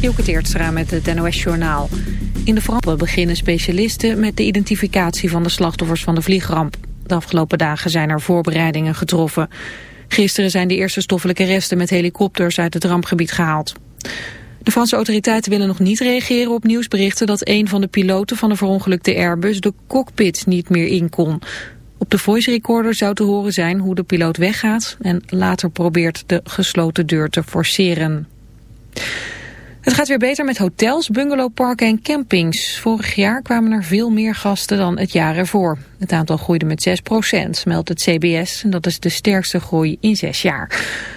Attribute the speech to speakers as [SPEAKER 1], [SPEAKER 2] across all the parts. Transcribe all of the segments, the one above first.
[SPEAKER 1] Joke Teertstra met het NOS-journaal. In de Frankrijk beginnen specialisten met de identificatie van de slachtoffers van de vliegramp. De afgelopen dagen zijn er voorbereidingen getroffen. Gisteren zijn de eerste stoffelijke resten met helikopters uit het rampgebied gehaald. De Franse autoriteiten willen nog niet reageren op nieuwsberichten dat een van de piloten van de verongelukte Airbus de cockpit niet meer in kon. Op de voice recorder zou te horen zijn hoe de piloot weggaat en later probeert de gesloten deur te forceren. Het gaat weer beter met hotels, bungalowparken en campings. Vorig jaar kwamen er veel meer gasten dan het jaar ervoor. Het aantal groeide met 6% meldt het CBS. En dat is de sterkste groei in zes jaar.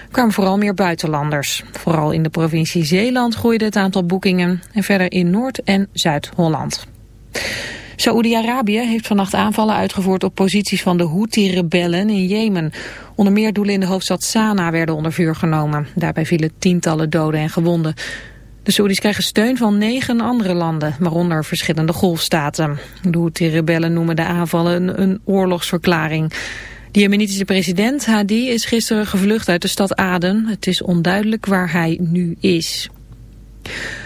[SPEAKER 1] Er kwamen vooral meer buitenlanders. Vooral in de provincie Zeeland groeide het aantal boekingen. En verder in Noord- en Zuid-Holland. Saoedi-Arabië heeft vannacht aanvallen uitgevoerd op posities van de Houthi-rebellen in Jemen. Onder meer doelen in de hoofdstad Sanaa werden onder vuur genomen. Daarbij vielen tientallen doden en gewonden. De Saoedi's krijgen steun van negen andere landen, waaronder verschillende golfstaten. De Houthi-rebellen noemen de aanvallen een oorlogsverklaring. De Jemenitische president Hadi is gisteren gevlucht uit de stad Aden. Het is onduidelijk waar hij nu is.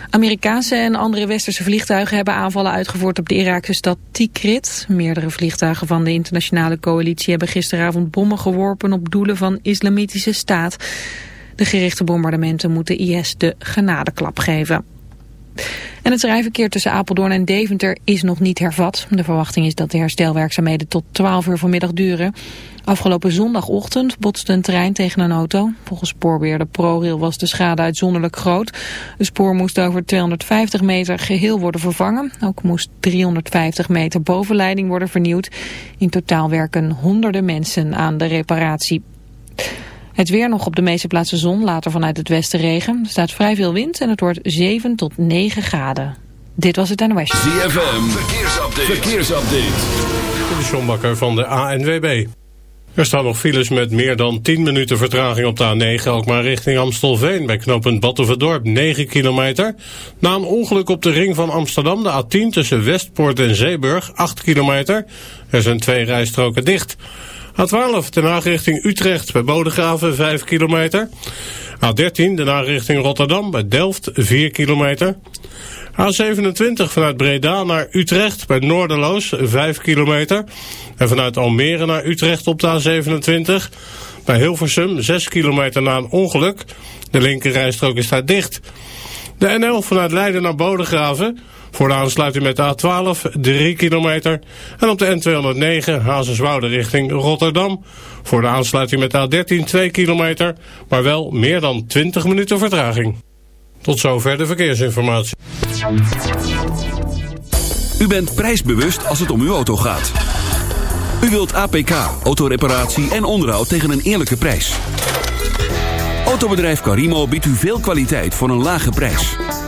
[SPEAKER 1] Amerikaanse en andere westerse vliegtuigen hebben aanvallen uitgevoerd op de Iraakse stad Tikrit. Meerdere vliegtuigen van de internationale coalitie hebben gisteravond bommen geworpen op doelen van islamitische staat. De gerichte bombardementen moeten IS de genadeklap geven. En het rijverkeer tussen Apeldoorn en Deventer is nog niet hervat. De verwachting is dat de herstelwerkzaamheden tot 12 uur vanmiddag duren. Afgelopen zondagochtend botste een trein tegen een auto. Volgens spoorbeheerder ProRail was de schade uitzonderlijk groot. De spoor moest over 250 meter geheel worden vervangen. Ook moest 350 meter bovenleiding worden vernieuwd. In totaal werken honderden mensen aan de reparatie. Het weer nog op de meeste plaatsen zon, later vanuit het westen regen. Er staat vrij veel wind en het wordt 7 tot 9 graden. Dit was het NOS.
[SPEAKER 2] ZFM, verkeersupdate. verkeersupdate.
[SPEAKER 3] De Sjombakker van de ANWB. Er staan nog files met meer dan 10 minuten vertraging op de A9, ook maar richting Amstelveen. Bij knooppunt Battenverdorp 9 kilometer. Na een ongeluk op de ring van Amsterdam, de A10 tussen Westpoort en Zeeburg, 8 kilometer. Er zijn twee rijstroken dicht. A12 de Haag richting Utrecht bij Bodegraven 5 kilometer. A13 de Haag richting Rotterdam bij Delft 4 kilometer. A27 vanuit Breda naar Utrecht bij Noorderloos 5 kilometer. En vanuit Almere naar Utrecht op de A27 bij Hilversum 6 kilometer na een ongeluk. De linkerrijstrook is daar dicht. De N11 vanuit Leiden naar Bodegraven voor de aansluiting met de A12 3 kilometer. En op de N209 Hazenswoude richting Rotterdam. Voor de aansluiting met de A13 2 kilometer. Maar wel meer dan 20 minuten vertraging. Tot zover de verkeersinformatie.
[SPEAKER 2] U bent prijsbewust als het om uw auto gaat. U wilt APK, autoreparatie en onderhoud tegen een eerlijke prijs. Autobedrijf Carimo biedt u veel kwaliteit voor een lage prijs.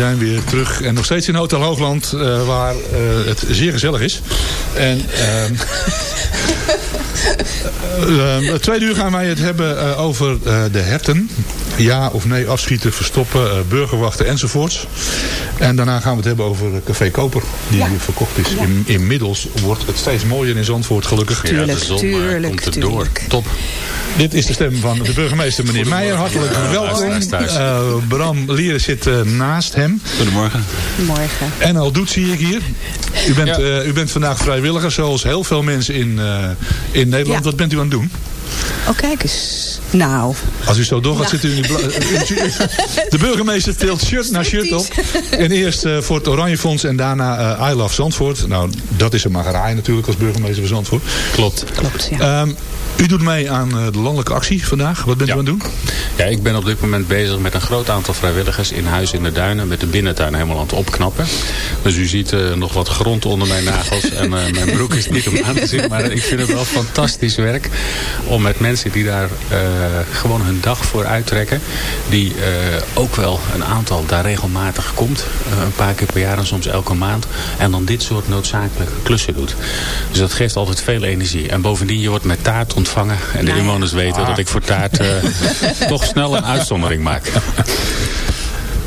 [SPEAKER 4] Zijn weer terug en nog steeds in Hotel Hoogland, uh, waar uh, het zeer gezellig is. En uh, het tweede uur gaan wij het hebben over de herten. Ja of nee, afschieten, verstoppen, burgerwachten enzovoorts. En daarna gaan we het hebben over Café Koper, die ja. verkocht is. Ja. In, inmiddels wordt het steeds mooier in Zandvoort, gelukkig.
[SPEAKER 5] Tuurlijk, ja, de zon tuurlijk, komt er door.
[SPEAKER 4] Top. Dit is de stem van de burgemeester, meneer Meijer. Hartelijk welkom. Uh, Bram Lieren zit uh, naast hem.
[SPEAKER 6] Goedemorgen.
[SPEAKER 5] Goedemorgen.
[SPEAKER 4] En al doet zie ik hier. U bent, uh, u bent vandaag vrijwilliger, zoals heel veel mensen in, in Nederland. Ja. Wat bent u aan het doen?
[SPEAKER 5] Oh, kijk eens. Nou.
[SPEAKER 4] Als u zo doorgaat, nou. zit u in de De burgemeester tilt shirt naar shirt op. En eerst uh, voor het Oranje Fonds en daarna uh, I Love Zandvoort. Nou, dat is een magerij natuurlijk als burgemeester van Zandvoort.
[SPEAKER 6] Klopt.
[SPEAKER 5] Klopt, ja.
[SPEAKER 4] Um, u doet mee aan de landelijke actie vandaag. Wat bent
[SPEAKER 6] ja.
[SPEAKER 4] u aan het doen?
[SPEAKER 6] Ja, ik ben op dit moment bezig met een groot aantal vrijwilligers in Huis in de Duinen. Met de binnentuin helemaal aan het opknappen. Dus u ziet uh, nog wat grond onder mijn nagels. en uh, mijn broek is niet om aan te zien. Maar ik vind het wel fantastisch werk. Om met mensen die daar uh, gewoon hun dag voor uittrekken. Die ook wel een aantal daar regelmatig komt. een paar keer per jaar en soms elke maand. En dan dit soort noodzakelijke klussen doet. Dus dat geeft altijd veel energie. En bovendien, je wordt met taart ontvangen. En de nou inwoners weten dat ik voor taart toch snel een uitzondering maak.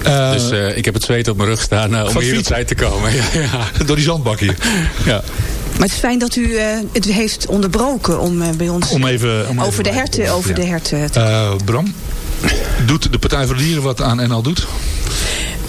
[SPEAKER 6] Uh, dus uh, ik heb het zweet op mijn rug staan uh, om hier op tijd te komen. ja, ja.
[SPEAKER 4] Door die zandbak hier.
[SPEAKER 6] ja.
[SPEAKER 5] Maar het is fijn dat u het heeft onderbroken om bij ons
[SPEAKER 4] om even, om
[SPEAKER 5] over,
[SPEAKER 4] even
[SPEAKER 5] de herten, over ja. de herten te
[SPEAKER 4] Bram, doet de Partij voor de Dieren wat aan NL doet?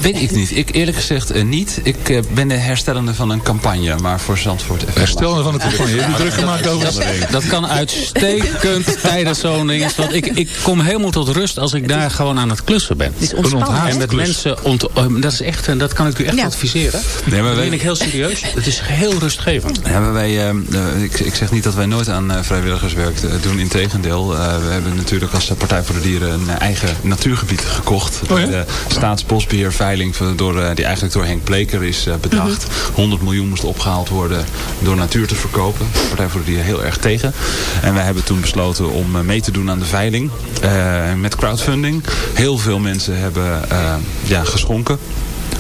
[SPEAKER 7] Weet ik niet. Ik eerlijk gezegd uh, niet. Ik uh, ben de herstellende van een campagne, maar voor Zandvoort even.
[SPEAKER 4] Herstellende van een campagne? Heb je druk gemaakt over
[SPEAKER 6] dat, dat kan uitstekend tijdens zo'n ding. Want ik, ik kom helemaal tot rust als ik daar gewoon aan het klussen ben.
[SPEAKER 5] Het is ontspannen.
[SPEAKER 6] En met mensen, ont, dat is echt, en dat kan ik u echt ja. adviseren. Nee, maar dat meen ik heel serieus. Het is heel rustgevend.
[SPEAKER 7] Maar wij, uh, ik, ik zeg niet dat wij nooit aan vrijwilligerswerk doen. Integendeel, we hebben natuurlijk als Partij voor de Dieren een eigen natuurgebied gekocht.
[SPEAKER 4] Oh ja?
[SPEAKER 7] De Staatsbosbeheer veiling door, uh, die eigenlijk door Henk Bleker is uh, bedacht. Mm -hmm. 100 miljoen moest opgehaald worden door natuur te verkopen. De Partij voor de Dieren heel erg tegen. En wij hebben toen besloten om uh, mee te doen aan de veiling. met crowdfunding. Heel veel mensen hebben ja, geschonken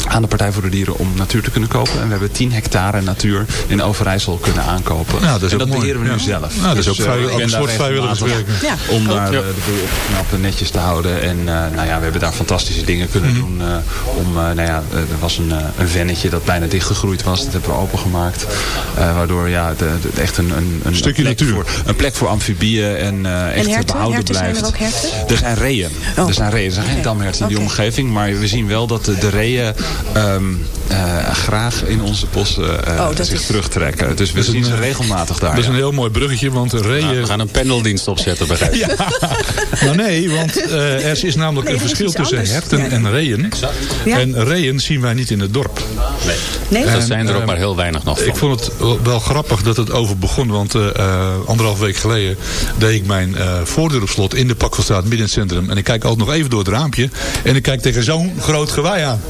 [SPEAKER 7] aan de Partij voor de Dieren om natuur te kunnen kopen. En we hebben 10 hectare natuur in Overijssel kunnen aankopen.
[SPEAKER 4] Ja, dat is
[SPEAKER 7] en dat
[SPEAKER 4] mooi.
[SPEAKER 7] beheren we
[SPEAKER 4] ja.
[SPEAKER 7] nu zelf.
[SPEAKER 4] Ja, dat is ook, dus, vrij, ook een soort vrijwilligerswerk.
[SPEAKER 7] Ja. Om daar ja. de boel op te knappen, netjes te houden. En uh, nou ja, we hebben daar fantastische dingen kunnen mm -hmm. doen. Uh, om, uh, nou ja, er was een, een vennetje dat bijna dichtgegroeid was. Dat hebben we opengemaakt. waardoor ja, de, de, echt een, een, een
[SPEAKER 4] stukje
[SPEAKER 7] plek
[SPEAKER 4] natuur.
[SPEAKER 7] Voor, een plek voor amfibieën en, echt
[SPEAKER 5] en herten?
[SPEAKER 7] behouden
[SPEAKER 5] herten
[SPEAKER 7] blijft.
[SPEAKER 5] Zijn er ook herten?
[SPEAKER 7] Er zijn reeën. Oh. Er zijn reeën. Er zijn geen damherten in die omgeving. Maar we zien wel dat de, de reeën... Um, uh, graag in onze bossen uh, oh, zich is... terugtrekken. Dus we zien een, ze regelmatig daar.
[SPEAKER 4] Dat is
[SPEAKER 7] ja.
[SPEAKER 4] een heel mooi bruggetje, want reeën... Nou,
[SPEAKER 6] we gaan een pendeldienst opzetten, begrijp ik.
[SPEAKER 4] ja. Maar nee, want uh, er is namelijk nee, een verschil tussen anders. herten ja. en reeën. Ja. En reeën zien wij niet in het dorp.
[SPEAKER 6] Nee, nee? En, dat zijn er ook maar heel weinig nog van.
[SPEAKER 4] Ik vond het wel grappig dat het over begon, want anderhalf week geleden deed ik mijn voordeur op slot in de Pakvelstraat midden in het centrum. En ik kijk altijd nog even door het raampje en ik kijk tegen zo'n groot gewei aan.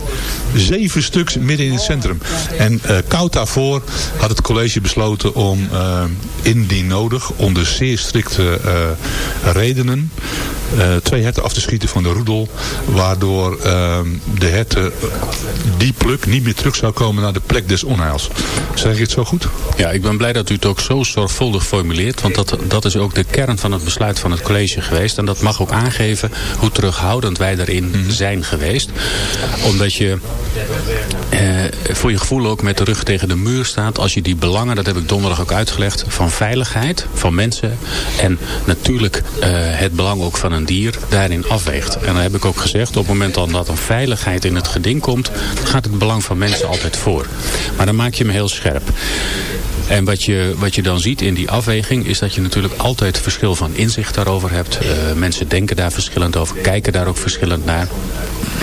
[SPEAKER 4] Zeven stuks midden in het centrum. En uh, koud daarvoor had het college besloten om uh, indien nodig, onder zeer strikte uh, redenen, twee herten af te schieten van de roedel. Waardoor de herten die pluk niet meer terug zou komen naar de plek des onheils. Zeg ik het zo goed?
[SPEAKER 6] Ja, ik ben blij dat u het ook zo zorgvuldig formuleert. Want dat, dat is ook de kern van het besluit van het college geweest. En dat mag ook aangeven hoe terughoudend wij daarin mm -hmm. zijn geweest. Omdat je eh, voor je gevoel ook met de rug tegen de muur staat. Als je die belangen, dat heb ik donderdag ook uitgelegd, van veiligheid, van mensen. En natuurlijk het belang ook van een dier daarin afweegt. En dan heb ik ook gezegd, op het moment dan dat een veiligheid in het geding komt, gaat het belang van mensen altijd voor. Maar dan maak je me heel scherp. En wat je, wat je dan ziet in die afweging is dat je natuurlijk altijd verschil van inzicht daarover hebt. Uh, mensen denken daar verschillend over, kijken daar ook verschillend naar.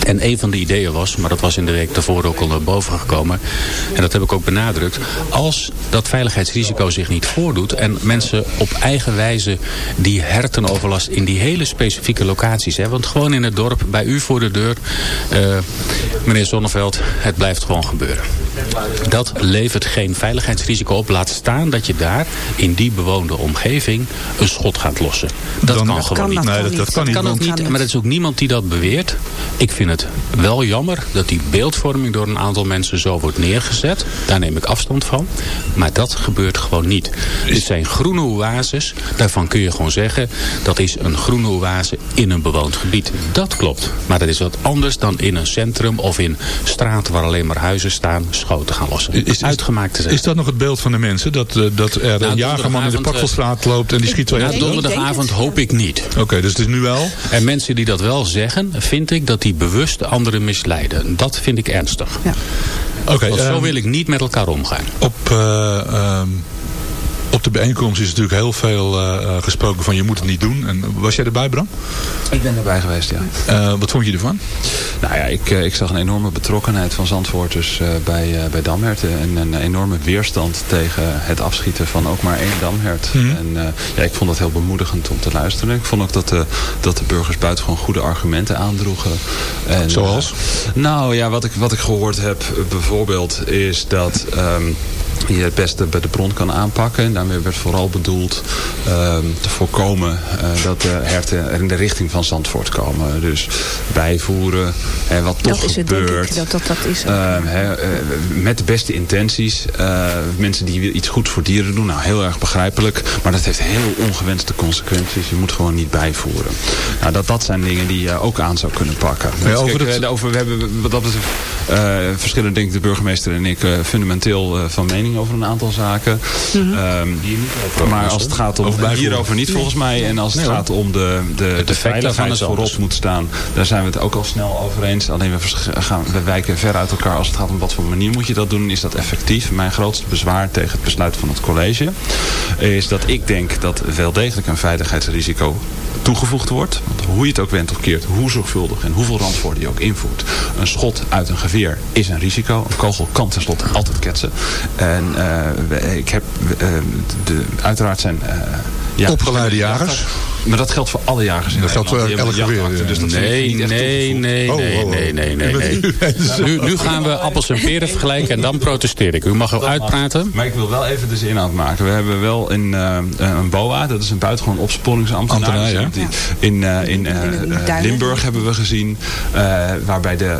[SPEAKER 6] En een van de ideeën was, maar dat was in de week daarvoor ook al naar boven gekomen. En dat heb ik ook benadrukt. Als dat veiligheidsrisico zich niet voordoet en mensen op eigen wijze die hertenoverlast in die hele specifieke locaties hebben. Want gewoon in het dorp, bij u voor de deur, uh, meneer Zonneveld, het blijft gewoon gebeuren. Dat levert geen veiligheidsrisico op. Laat staan dat je daar in die bewoonde omgeving een schot gaat lossen. Dat
[SPEAKER 4] Dan,
[SPEAKER 6] kan gewoon
[SPEAKER 4] kan,
[SPEAKER 6] niet.
[SPEAKER 4] Nee, dat, dat kan,
[SPEAKER 6] dat kan
[SPEAKER 4] niet,
[SPEAKER 6] ook niet. Maar er is ook niemand die dat beweert. Ik vind het wel jammer dat die beeldvorming door een aantal mensen zo wordt neergezet. Daar neem ik afstand van. Maar dat gebeurt gewoon niet. Dit zijn groene oases. Daarvan kun je gewoon zeggen, dat is een groene oase in een bewoond gebied. Dat klopt. Maar dat is wat anders dan in een centrum of in straten waar alleen maar huizen staan, schoten gaan lossen.
[SPEAKER 4] Is, is,
[SPEAKER 6] Uitgemaakt te zijn.
[SPEAKER 4] Is dat nog het beeld van de mensen? Dat, uh, dat er
[SPEAKER 6] Nou,
[SPEAKER 4] een jagerman in de
[SPEAKER 6] donderdagavond,
[SPEAKER 4] Pakvelstraat loopt en die schiet twee
[SPEAKER 6] Ja, donderdagavond hoop ik niet.
[SPEAKER 4] Oké, dus het is nu wel...
[SPEAKER 6] En mensen die dat wel zeggen, vind ik dat die bewust anderen misleiden. Dat vind ik ernstig.
[SPEAKER 4] Oké,
[SPEAKER 6] Want zo
[SPEAKER 4] ehm,
[SPEAKER 6] wil ik niet met elkaar omgaan.
[SPEAKER 4] Op, eh, ehm, op de bijeenkomst is natuurlijk heel veel eh, eh, gesproken van je moet het niet doen. En was jij erbij, Bram?
[SPEAKER 7] Ik ben erbij geweest, ja.
[SPEAKER 4] Eh, wat vond je ervan?
[SPEAKER 7] Nou ja, ik, eh, ik zag een enorme betrokkenheid van Zandvoorters eh, bij, eh, bij damherten. En een enorme weerstand tegen het afschieten van ook maar één damhert.
[SPEAKER 4] Mhm.
[SPEAKER 7] En eh, ja, ik vond dat heel bemoedigend om te luisteren. Ik vond ook dat de, dat de burgers buitengewoon goede argumenten aandroegen. En,
[SPEAKER 4] Zoals?
[SPEAKER 7] eh, nou ja, wat ik, wat ik gehoord heb eh, bijvoorbeeld is dat... ehm, je het beste bij de bron kan aanpakken. En daarmee werd vooral bedoeld ehm, te voorkomen eh, dat de herten er in de richting van Zandvoort komen. Dus bijvoeren en wat toch
[SPEAKER 5] Dat is het, denk
[SPEAKER 7] gebeurt.
[SPEAKER 5] ik. Dat, dat, dat is.
[SPEAKER 7] Ehm, hè, eh, met de beste intenties. Eh, mensen die iets goed voor dieren doen. Nou, heel erg begrijpelijk. Maar dat heeft heel ongewenste consequenties. Je moet gewoon niet bijvoeren. Nou, dat, dat zijn dingen die je ook aan zou kunnen pakken. Dus
[SPEAKER 4] over
[SPEAKER 7] kijk,
[SPEAKER 4] het-
[SPEAKER 7] over, we hebben wat dat betreft eh, verschillen denk ik de burgemeester en ik eh, fundamenteel eh, van mening over een aantal zaken. Ehm, maar als het gaat om
[SPEAKER 4] Over
[SPEAKER 7] hierover niet volgens mij. En als het
[SPEAKER 6] Nee,
[SPEAKER 7] gaat om de, de, de, veiligheid
[SPEAKER 6] is
[SPEAKER 7] voorop
[SPEAKER 6] anders.
[SPEAKER 7] moet staan. Daar zijn we het ook al snel over eens. Alleen we, gaan, we wijken ver uit elkaar als het gaat om wat voor manier moet je dat doen. Is dat effectief? Mijn grootste bezwaar tegen het besluit van het college is dat ik denk dat wel degelijk een veiligheidsrisico toegevoegd wordt. Want hoe je het ook went of keert, hoe zorgvuldig en hoeveel randvoorten je ook invoert. Een schot uit een geweer is een risico. Een kogel kan tenslotte altijd ketsen. En eh, ik heb, eh, de, uiteraard zijn... eh, ja,
[SPEAKER 4] Opgeleide jagers?
[SPEAKER 7] Maar dat geldt voor alle jagers in
[SPEAKER 4] Dat geldt voor elk geweer.
[SPEAKER 7] Dus
[SPEAKER 6] Nee,
[SPEAKER 7] niet echt
[SPEAKER 6] nee, nee,
[SPEAKER 4] Oh,
[SPEAKER 6] nee,
[SPEAKER 4] oh, oh.
[SPEAKER 6] nee, nee, nee, Nu, nu gaan we appels en peren vergelijken en dan protesteer ik. U mag er uitpraten.
[SPEAKER 7] Maar ik wil wel even de zin uitmaken. We hebben wel in, eh, een BOA, dat is een buitengewoon opsporingsambtenaar.
[SPEAKER 4] Ja.
[SPEAKER 7] In, eh, in eh,
[SPEAKER 5] In
[SPEAKER 7] eh. Limburg hebben we gezien. eh, waarbij de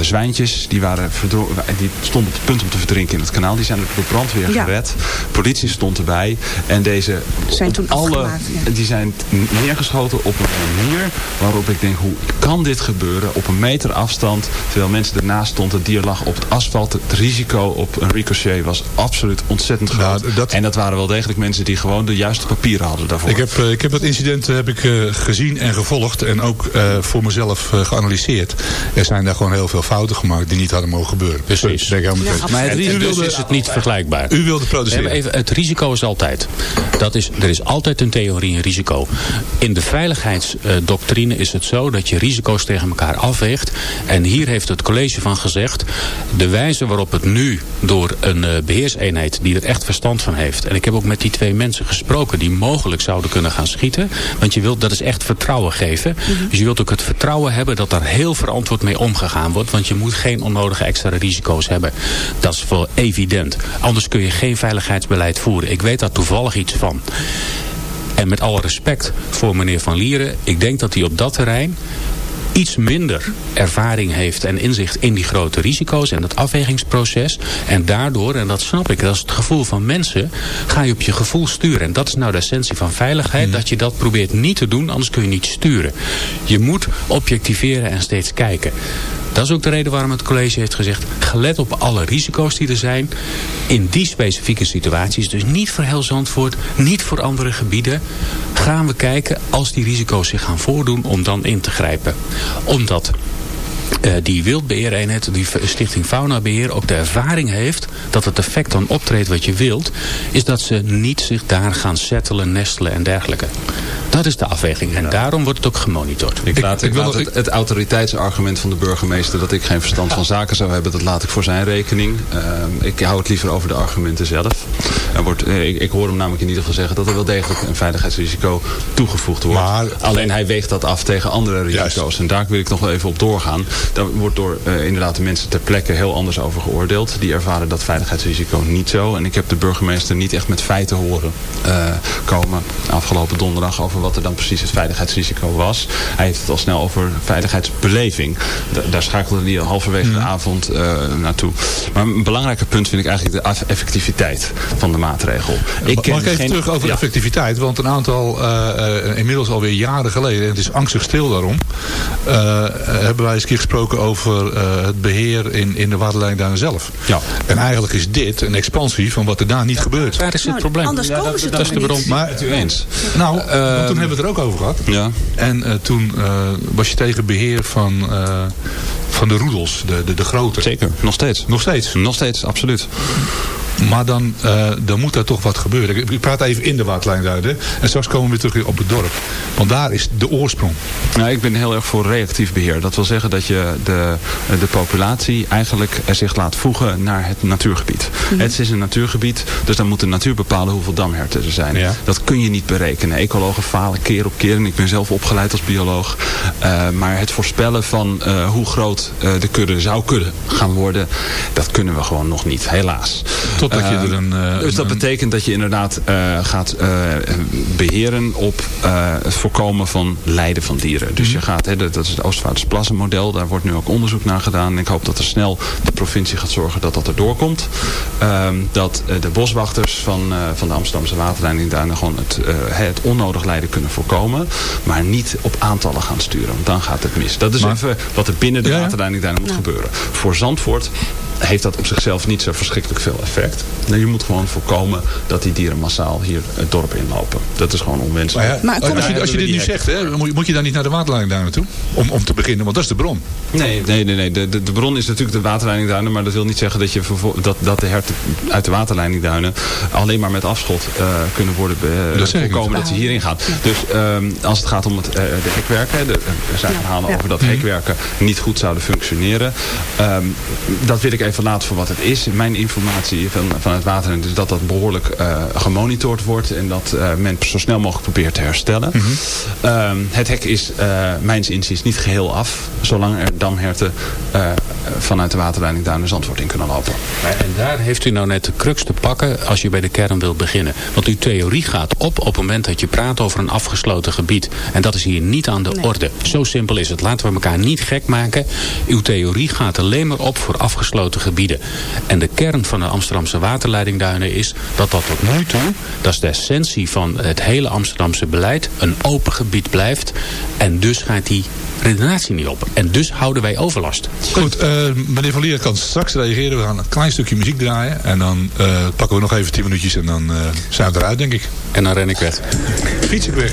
[SPEAKER 7] zwijntjes, die, waren verdro- die stonden op het punt om te verdrinken in het kanaal. Die zijn door de brandweer
[SPEAKER 5] Ja.
[SPEAKER 7] gered. Politie stond erbij. En deze
[SPEAKER 5] Zijn toen
[SPEAKER 7] alle, die zijn neergeschoten op een manier waarop ik denk, hoe kan dit gebeuren op een meter afstand, terwijl mensen ernaast stonden, het dier lag op het asfalt. Het risico op een ricochet was absoluut ontzettend groot.
[SPEAKER 4] Nou, dat-
[SPEAKER 7] En dat waren wel degelijk mensen die gewoon de juiste papieren hadden daarvoor.
[SPEAKER 4] Ik heb, eh, ik heb dat incident eh, heb ik, eh, gezien en gevolgd en ook eh, voor mezelf geanalyseerd. Er zijn daar gewoon heel veel fouten gemaakt die niet hadden mogen gebeuren.
[SPEAKER 6] Precies.
[SPEAKER 4] Punt. Ben ik helemaal.
[SPEAKER 6] Maar het risico
[SPEAKER 4] wilde,
[SPEAKER 6] is het niet vergelijkbaar.
[SPEAKER 4] u wilde
[SPEAKER 6] We
[SPEAKER 4] produceren.
[SPEAKER 6] hebben even, het risico is altijd. Dat is, er is altijd een theorie een risico. In de veiligheidsdoctrine is het zo dat je risico's tegen elkaar afweegt. En hier heeft het college van gezegd... de wijze waarop het nu door een eh, beheerseenheid die er echt verstand van heeft... en ik heb ook met die twee mensen gesproken die mogelijk zouden kunnen gaan schieten. Want je wilt, dat is echt vertrouwen geven. Dus je wilt ook het vertrouwen hebben dat daar heel verantwoord mee omgegaan wordt. Want je moet geen onnodige extra risico's hebben. Dat is wel evident. Anders kun je geen veiligheidsbeleid voeren. Ik weet daar toevallig iets van. En met alle respect voor meneer Van Lieren. Ik denk dat hij op dat terrein iets minder ervaring heeft en inzicht in die grote risico's en het afwegingsproces. En daardoor, en dat snap ik, dat is het gevoel van mensen, ga je op je gevoel sturen. En dat is nou de essentie van veiligheid, dat je dat probeert niet te doen, anders kun je niet sturen. Je moet objectiveren en steeds kijken. Dat is ook de reden waarom het college heeft gezegd... gelet op alle risico's die er zijn... in die specifieke situaties. Dus niet voor heel Zandvoort, niet voor andere gebieden... gaan we kijken als die risico's zich gaan voordoen... om dan in te grijpen. Omdat eh, die wildbeheereenheid, die Stichting Faunabeheer, ook de ervaring heeft dat het effect dan optreedt wat je wilt, is dat ze niet zich daar gaan settelen, nestelen en dergelijke. Dat is de afweging en daarom wordt het ook gemonitord.
[SPEAKER 7] Ik laat, ik
[SPEAKER 4] ik wil
[SPEAKER 7] laat
[SPEAKER 4] nog-
[SPEAKER 7] het, het autoriteitsargument van de burgemeester dat ik geen verstand van zaken zou hebben, dat laat ik voor zijn rekening. Ehm, ik hou het liever over de argumenten zelf. Er wordt, eh, ik, ik hoor hem namelijk in ieder geval zeggen dat er wel degelijk een veiligheidsrisico toegevoegd wordt.
[SPEAKER 4] Maar-
[SPEAKER 7] Alleen hij weegt dat af tegen andere risico's.
[SPEAKER 4] Juist.
[SPEAKER 7] En daar wil ik nog wel even op doorgaan. Daar wordt door eh, inderdaad de mensen ter plekke heel anders over geoordeeld. Die ervaren dat veiligheidsrisico niet zo. En ik heb de burgemeester niet echt met feiten horen uh, komen afgelopen donderdag over wat er dan precies het veiligheidsrisico was. Hij heeft het al snel over veiligheidsbeleving. daar schakelde hij halverwege de avond uh, naartoe. Maar een belangrijker punt vind ik eigenlijk de effectiviteit van de maatregel.
[SPEAKER 4] Ik Mag ik even geen... terug over de effectiviteit? Want een aantal, uh, inmiddels alweer jaren geleden, en het is angstig stil daarom, hebben wij eens een keer gesproken over het beheer in, in de waterleiding zelf. Ja. En eigenlijk is dit een expansie van wat er daar niet gebeurt.
[SPEAKER 6] Daar is het nou, probleem.
[SPEAKER 5] Anders komen dat,
[SPEAKER 6] ze
[SPEAKER 5] dat is de bron.
[SPEAKER 4] Maar het u eens. Nou, uh, toen hebben we het er ook over gehad. Ja. En uh, toen uh, was je tegen beheer van, van de roedels, de, de, de grote.
[SPEAKER 7] Zeker, nog steeds.
[SPEAKER 4] Nog steeds?
[SPEAKER 7] Nog steeds, absoluut.
[SPEAKER 4] Maar dan, uh, dan moet er toch wat gebeuren. Ik praat even in de waterlijnduiden. En straks komen we weer terug op het dorp. Want daar is de oorsprong.
[SPEAKER 7] Nou, ik ben heel erg voor reactief beheer. Dat wil zeggen dat je de, de populatie eigenlijk zich laat voegen naar het natuurgebied. Mhm. Het is een natuurgebied, dus dan moet de natuur bepalen hoeveel damherten er zijn. Dat kun je niet berekenen. Ecologen falen keer op keer. En ik ben zelf opgeleid als bioloog. Uh, maar het voorspellen van uh, hoe groot de kudde zou kunnen gaan worden, dat kunnen we gewoon nog niet, helaas.
[SPEAKER 4] Totdat je er een... Uh,
[SPEAKER 7] dus dat betekent dat je inderdaad gaat beheren op het voorkomen van lijden van dieren. Dus je gaat, hè, dat is het Oostvaardersplassen-model, daar wordt nu ook onderzoek naar gedaan. En ik hoop dat er snel de provincie gaat zorgen dat dat er doorkomt. Ehm, dat de boswachters van, van de Amsterdamse waterleiding daar gewoon het, het onnodig lijden kunnen voorkomen. Maar niet op aantallen gaan sturen, want dan gaat het mis. Dat is even wat er binnen de ja, waterleiding daar moet gebeuren. Voor Zandvoort heeft dat op zichzelf niet zo verschrikkelijk veel effect. Nee, je moet gewoon voorkomen dat die dieren massaal hier het dorp inlopen. Dat is gewoon onwenselijk.
[SPEAKER 4] Maar, als, je, als je dit nu zegt, hè, moet, je dan niet naar de waterleiding daar naartoe? Om, om te beginnen, want dat is de bron.
[SPEAKER 7] Nee, nee, nee. nee. De, de, de bron is natuurlijk de waterleiding duinen. Maar dat wil niet zeggen dat, je dat, dat de herten uit de waterleiding duinen alleen maar met afschot uh, kunnen worden uh, voorkomen dat ze hierin gaan. Dus um, als het gaat om het, uh, de hekwerken. De, er zijn verhalen over dat hekwerken niet goed zouden functioneren. Um, dat wil ik even laten voor wat het is. Mijn informatie van, van het water is dat dat behoorlijk uh, gemonitord wordt. En dat uh, men zo snel mogelijk probeert te herstellen. Mm -hmm. het hek is uh, mijns inziens niet geheel af. Zolang er damherten vanuit de waterleiding daar naar Zandvoort in kunnen lopen.
[SPEAKER 6] En daar heeft u nou net de crux te pakken als je bij de kern wilt beginnen. Want uw theorie gaat op op het moment dat je praat over een afgesloten gebied. En dat is hier niet aan de nee. orde. Zo simpel is het. Laten we elkaar niet gek maken. Uw theorie gaat alleen maar op voor afgesloten gebieden. En de kern van de Amsterdamse waterleidingduinen is dat dat tot nu toe, dat is de essentie van het hele Amsterdamse beleid, een open gebied blijft. En dus gaat die redenatie niet op. En dus houden wij overlast.
[SPEAKER 4] Goed, uh, meneer Van Lier kan straks reageren. We gaan een klein stukje muziek draaien. En dan uh, pakken we nog even 10 minuutjes en dan uh, zijn we eruit, denk ik.
[SPEAKER 6] En dan ren ik weg.
[SPEAKER 4] Fiets ik weg.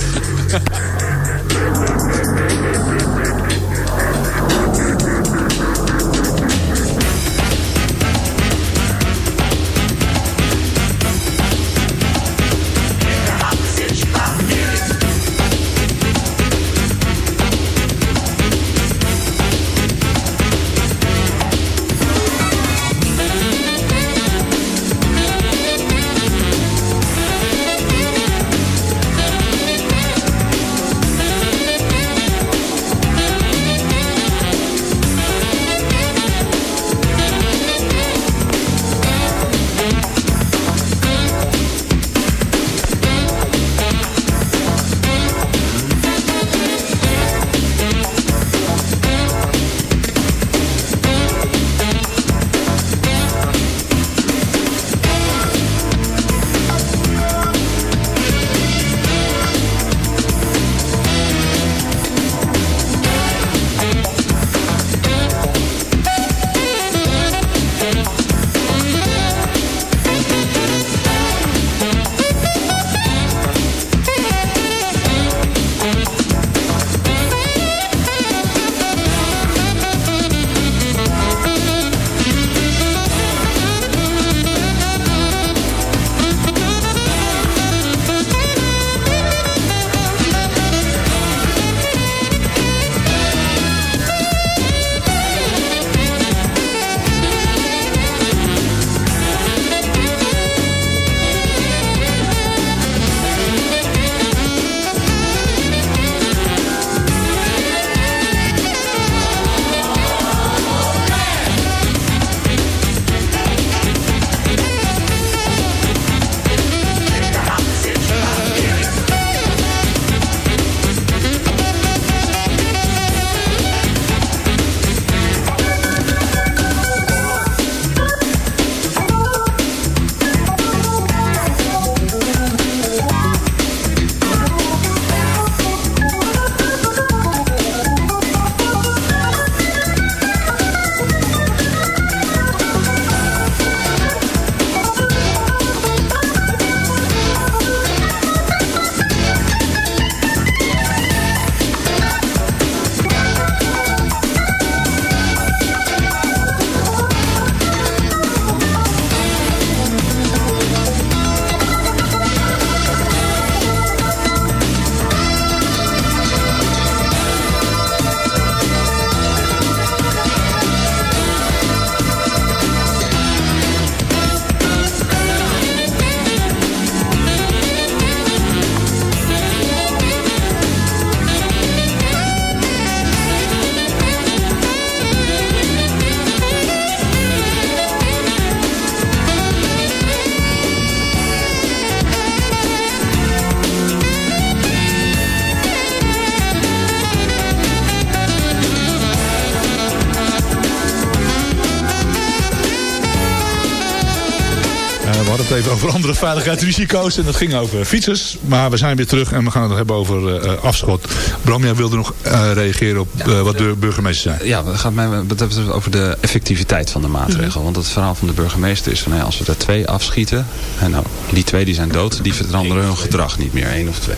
[SPEAKER 4] Het even over andere veiligheidsrisico's. En dat ging over fietsers. Maar we zijn weer terug en we gaan het hebben over uh, afschot. Bram, jij wilde nog uh, reageren op wat de burgemeester zei.
[SPEAKER 7] Ja, het gaat mij betreft over de effectiviteit van de maatregel. -hmm. Want het verhaal van de burgemeester is van nou als we er twee afschieten. En nou, die twee die zijn dood, die veranderen hun gedrag niet meer. één of twee.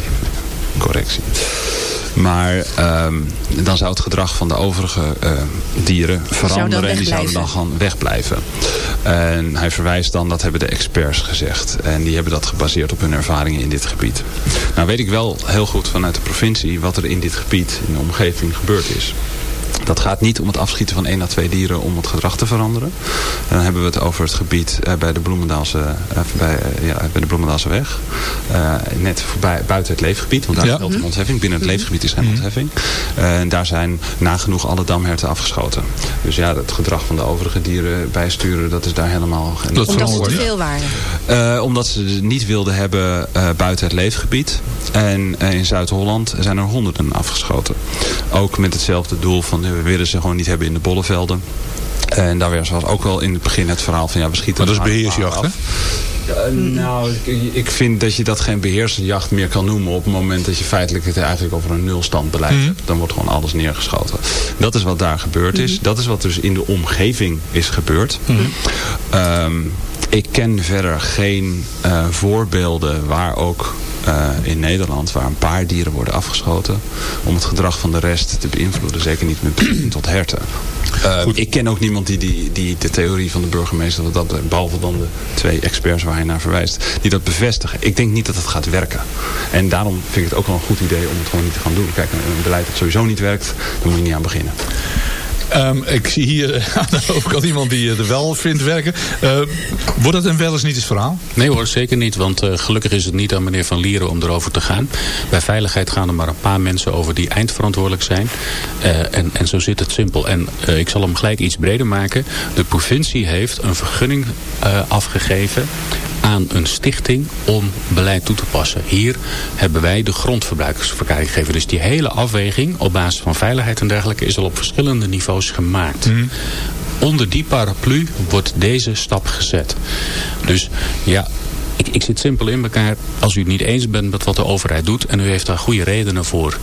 [SPEAKER 7] Correctie. Maar um, dan zou het gedrag van de overige uh, dieren veranderen. En die zouden dan gewoon wegblijven. En hij verwijst dan, dat hebben de experts gezegd. En die hebben dat gebaseerd op hun ervaringen in dit gebied. Nou weet ik wel heel goed vanuit de provincie wat er in dit gebied, in de omgeving gebeurd is. Dat gaat niet om het afschieten van één à twee dieren om het gedrag te veranderen. En dan hebben we het over het gebied uh, bij, de Bloemendaalse, uh, bij, uh, ja, bij de Bloemendaalse weg. net voorbij, buiten het leefgebied, want daar ja. is wel een ontheffing. Binnen het leefgebied is geen mm -hmm. ontheffing. en daar zijn nagenoeg alle damherten afgeschoten. Dus ja, het gedrag van de overige dieren bijsturen, dat is daar helemaal...
[SPEAKER 5] Dat omdat ze te veel waren?
[SPEAKER 7] omdat ze niet wilden hebben buiten het leefgebied. En in Zuid-Holland zijn er honderden afgeschoten. Ook met hetzelfde doel van we willen ze gewoon niet hebben in de bollevelden. En daar was ook wel in het begin het verhaal van ja, we schieten...
[SPEAKER 4] Maar dat is beheersjacht, hè?
[SPEAKER 7] Uh, nou, ik, ik, vind dat je dat geen beheersjacht meer kan noemen op het moment dat je feitelijk het eigenlijk over een nulstand beleid mm -hmm. hebt. Dan wordt gewoon alles neergeschoten. Dat is wat daar gebeurd is. Mm -hmm. Dat is wat dus in de omgeving is gebeurd. Mm -hmm. um, ik ken verder geen uh, voorbeelden waar ook uh, in Nederland waar een paar dieren worden afgeschoten om het gedrag van de rest te beïnvloeden. Zeker niet met tot herten. Uh, ik ken ook niemand die, die, die de theorie van de burgemeester, dat, behalve dan de twee experts waar hij naar verwijst, die dat bevestigen. Ik denk niet dat het gaat werken. En daarom vind ik het ook wel een goed idee om het gewoon niet te gaan doen. Kijk, een beleid dat sowieso niet werkt, daar moet je niet aan beginnen.
[SPEAKER 4] Um, ik zie hier aan de iemand die er wel vindt werken. Uh, wordt het een wel eens niet eens verhaal?
[SPEAKER 6] Nee hoor, zeker niet. Want uh, gelukkig is het niet aan meneer Van Lieren om erover te gaan. Bij veiligheid gaan er maar een paar mensen over die eindverantwoordelijk zijn. Uh, en, en zo zit het simpel. En ik zal hem gelijk iets breder maken. De provincie heeft een vergunning afgegeven aan een stichting om beleid toe te passen. Hier hebben wij de grondverbruikersverklaring gegeven. Dus die hele afweging op basis van veiligheid en dergelijke is al op verschillende niveaus gemaakt. Mm. Onder die paraplu wordt deze stap gezet. Dus ja, ik, ik zit simpel in elkaar. Als u het niet eens bent met wat de overheid doet en u heeft daar goede redenen voor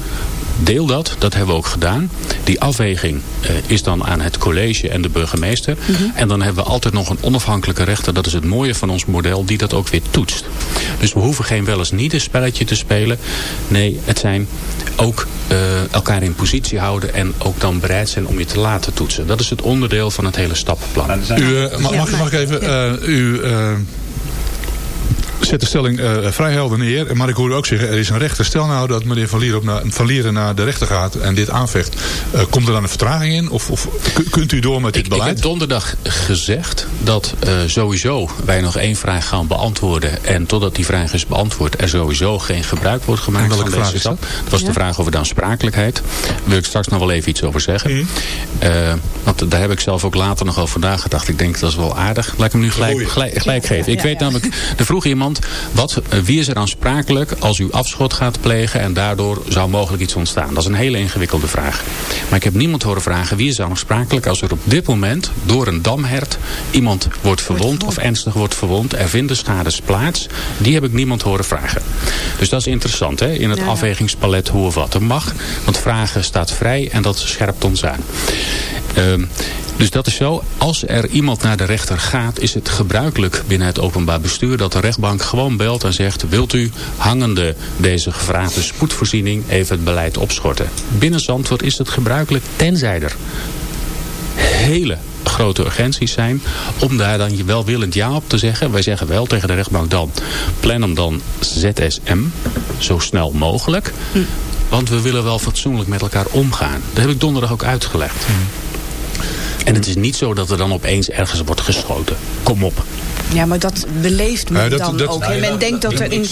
[SPEAKER 6] deel dat, dat hebben we ook gedaan. Die afweging uh, is dan aan het college en de burgemeester. Mm -hmm. En dan hebben we altijd nog een onafhankelijke rechter, dat is het mooie van ons model, die dat ook weer toetst. Dus we hoeven geen wel eens niet een spelletje te spelen. Nee, het zijn ook uh, elkaar in positie houden en ook dan bereid zijn om je te laten toetsen. Dat is het onderdeel van het hele stappenplan.
[SPEAKER 4] U, uh, mag, mag, mag ik even, u zet de stelling uh, vrij helder neer. Maar ik hoor u ook zeggen, er is een rechter. Stel nou dat meneer Van Lieren, van Lieren naar de rechter gaat en dit aanvecht. Uh, komt er dan een vertraging in? Of, of kunt u door met dit
[SPEAKER 6] ik,
[SPEAKER 4] beleid?
[SPEAKER 6] Ik heb donderdag gezegd dat uh, sowieso wij nog één vraag gaan beantwoorden. En totdat die vraag is beantwoord, er sowieso geen gebruik wordt gemaakt
[SPEAKER 4] en welke
[SPEAKER 6] van
[SPEAKER 4] vraag
[SPEAKER 6] deze
[SPEAKER 4] stap.
[SPEAKER 6] Dat was ja. de vraag over de aansprakelijkheid. Daar wil ik straks nog wel even iets over zeggen. Mm. want daar heb ik zelf ook later nog over nagedacht. Ik denk dat is wel aardig. Laat ik hem nu gelijk, gelijk, gelijk geven. Ik weet namelijk, er vroeg iemand wat, wie is er aansprakelijk als u afschot gaat plegen en daardoor zou mogelijk iets ontstaan? Dat is een hele ingewikkelde vraag. Maar ik heb niemand horen vragen wie is er aansprakelijk als er op dit moment door een damhert iemand wordt verwond of ernstig wordt verwond. Er vinden schades plaats. Die heb ik niemand horen vragen. Dus dat is interessant hè, in het ja, ja. afwegingspalet hoe of wat er mag. Want vragen staat vrij en dat scherpt ons aan. Um, dus dat is zo. Als er iemand naar de rechter gaat, is het gebruikelijk binnen het openbaar bestuur dat de rechtbank gewoon belt en zegt, wilt u hangende deze gevraagde spoedvoorziening even het beleid opschorten. Binnen Zandvoort is het gebruikelijk, tenzij er hele grote urgenties zijn, om daar dan welwillend ja op te zeggen. Wij zeggen wel tegen de rechtbank dan, plan hem dan ZSM, zo snel mogelijk. Hm. Want we willen wel fatsoenlijk met elkaar omgaan. Dat heb ik donderdag ook uitgelegd. Hm. En het is niet zo dat er dan opeens ergens wordt geschoten. Kom op.
[SPEAKER 5] Ja, maar dat beleeft men ja, dat, dan dat, ook. Nou, ja, men denkt dat er in...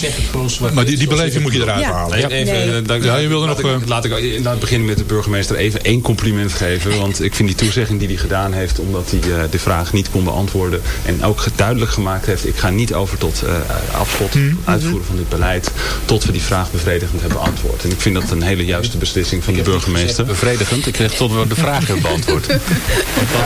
[SPEAKER 4] Maar die, die beleving moet je eruit ja. halen.
[SPEAKER 7] Ja. Even, nee. uh, ja, je wilde nog... Ik, laat ik laat beginnen met de burgemeester even één compliment geven. Want ik vind die toezegging die hij gedaan heeft... omdat hij uh, de vraag niet kon beantwoorden... en ook duidelijk gemaakt heeft... ik ga niet over tot uh, afschot, mm. uitvoeren van dit beleid... tot we die vraag bevredigend hebben beantwoord. En ik vind dat een hele juiste beslissing van ik de burgemeester.
[SPEAKER 6] Bevredigend? Ik kreeg tot we de vraag hebben beantwoord.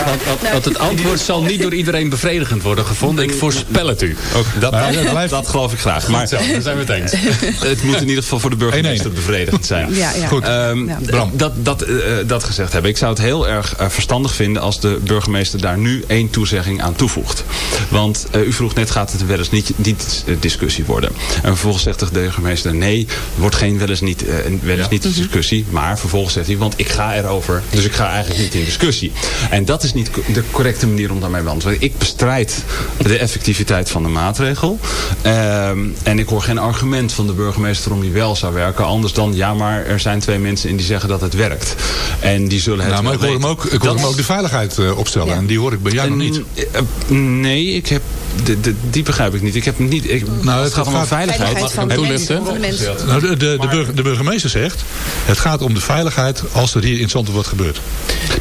[SPEAKER 6] Want, want- want het antwoord zal niet door iedereen bevredigend worden gevonden. Ik voorspel het u.
[SPEAKER 7] Dat,
[SPEAKER 4] Maar dat blijft-
[SPEAKER 7] dat geloof ik graag. Maar
[SPEAKER 6] Zo, dan zijn we het eens.
[SPEAKER 7] het moet in ieder geval voor de burgemeester
[SPEAKER 4] 1-1.
[SPEAKER 7] bevredigend zijn.
[SPEAKER 5] Ja, ja.
[SPEAKER 4] Goed.
[SPEAKER 7] Ehm,
[SPEAKER 5] Ja.
[SPEAKER 4] Bram.
[SPEAKER 7] Dat, dat, eh, dat gezegd hebben. Ik zou het heel erg eh, verstandig vinden als de burgemeester daar nu één toezegging aan toevoegt. Want eh, u vroeg net, gaat het wel eens niet, niet discussie worden? En vervolgens zegt de burgemeester, nee, het wordt geen wel eens niet, wel eens niet discussie. Maar vervolgens zegt hij, want ik ga erover, dus ik ga eigenlijk niet in discussie. En dat is niet de correcte manier om daarmee te beantwoorden. Ik bestrijd de effectiviteit van de maatregel. Ehm, en ik hoor geen argument van de burgemeester om die wel zou werken. Anders dan, ja, maar er zijn twee mensen in die zeggen dat het werkt. En die zullen het
[SPEAKER 4] Nou, maar ik hoor hem ook, ik hoor
[SPEAKER 7] Dat-
[SPEAKER 4] hem ook de veiligheid eh, opstellen.
[SPEAKER 5] Ja.
[SPEAKER 4] En die hoor ik bij jou nog niet.
[SPEAKER 7] Eh, Nee, ik heb, de, de, die begrijp ik niet. Ik heb niet ik,
[SPEAKER 4] Nou,
[SPEAKER 7] het gaat om
[SPEAKER 4] gaat-
[SPEAKER 7] veiligheid.
[SPEAKER 5] Veiligheid van de mensen. De.
[SPEAKER 4] Nou, de, de, de, burger- de burgemeester zegt, het gaat om de veiligheid als er hier in Zandvoort wordt gebeurd.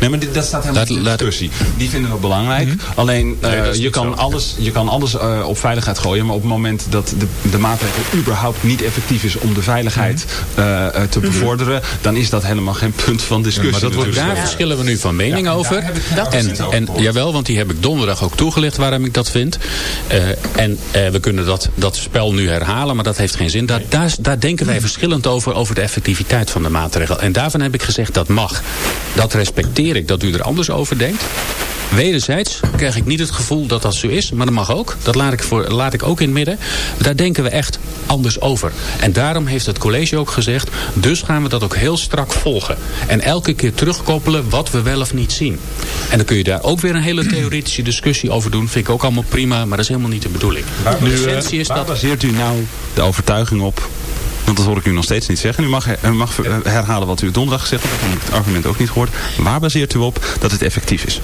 [SPEAKER 7] Nee, maar dit, dat staat helemaal discussie. Die vinden we belangrijk. Alleen, eh, je, kan
[SPEAKER 6] zo.
[SPEAKER 7] alles, je kan alles eh, op veiligheid gooien. Maar op het moment dat de, de maatregel überhaupt niet effectief is om de veiligheid eh, eh, te bevorderen. Dan is dat helemaal geen punt van discussie.
[SPEAKER 4] maar dat wordt.
[SPEAKER 6] Daar verschillen we nu van mening
[SPEAKER 7] Ja,
[SPEAKER 6] over.
[SPEAKER 5] Dat
[SPEAKER 6] en,
[SPEAKER 7] is
[SPEAKER 6] en jawel, want die heb ik donderdag ook toegelicht waarom ik dat vind. Eh, en eh, we kunnen dat, dat spel nu herhalen, maar dat heeft geen zin. Daar, daar, daar denken wij verschillend over, over de effectiviteit van de maatregel. En daarvan heb ik gezegd dat mag. Dat respecteer ik, dat u er anders over denkt. Wederzijds krijg ik niet het gevoel dat dat zo is, maar dat mag ook. Dat laat ik, voor, laat ik ook in het midden. Daar denken we echt anders over. En daarom heeft het college ook gezegd, dus gaan we dat ook heel strak volgen. En elke keer terugkoppelen wat we wel of niet zien. En dan kun je daar ook weer een hele theoretische discussie over doen. Vind ik ook allemaal prima, maar dat is helemaal niet de bedoeling.
[SPEAKER 7] Nu,
[SPEAKER 6] de essentie is
[SPEAKER 7] waar
[SPEAKER 6] dat...
[SPEAKER 7] baseert u nou de overtuiging op? Want dat hoor ik u nog steeds niet zeggen. U mag, u mag eh, herhalen wat u donderdag gezegd hebt. Ik heb het argument ook niet gehoord. Waar baseert u op dat het effectief is?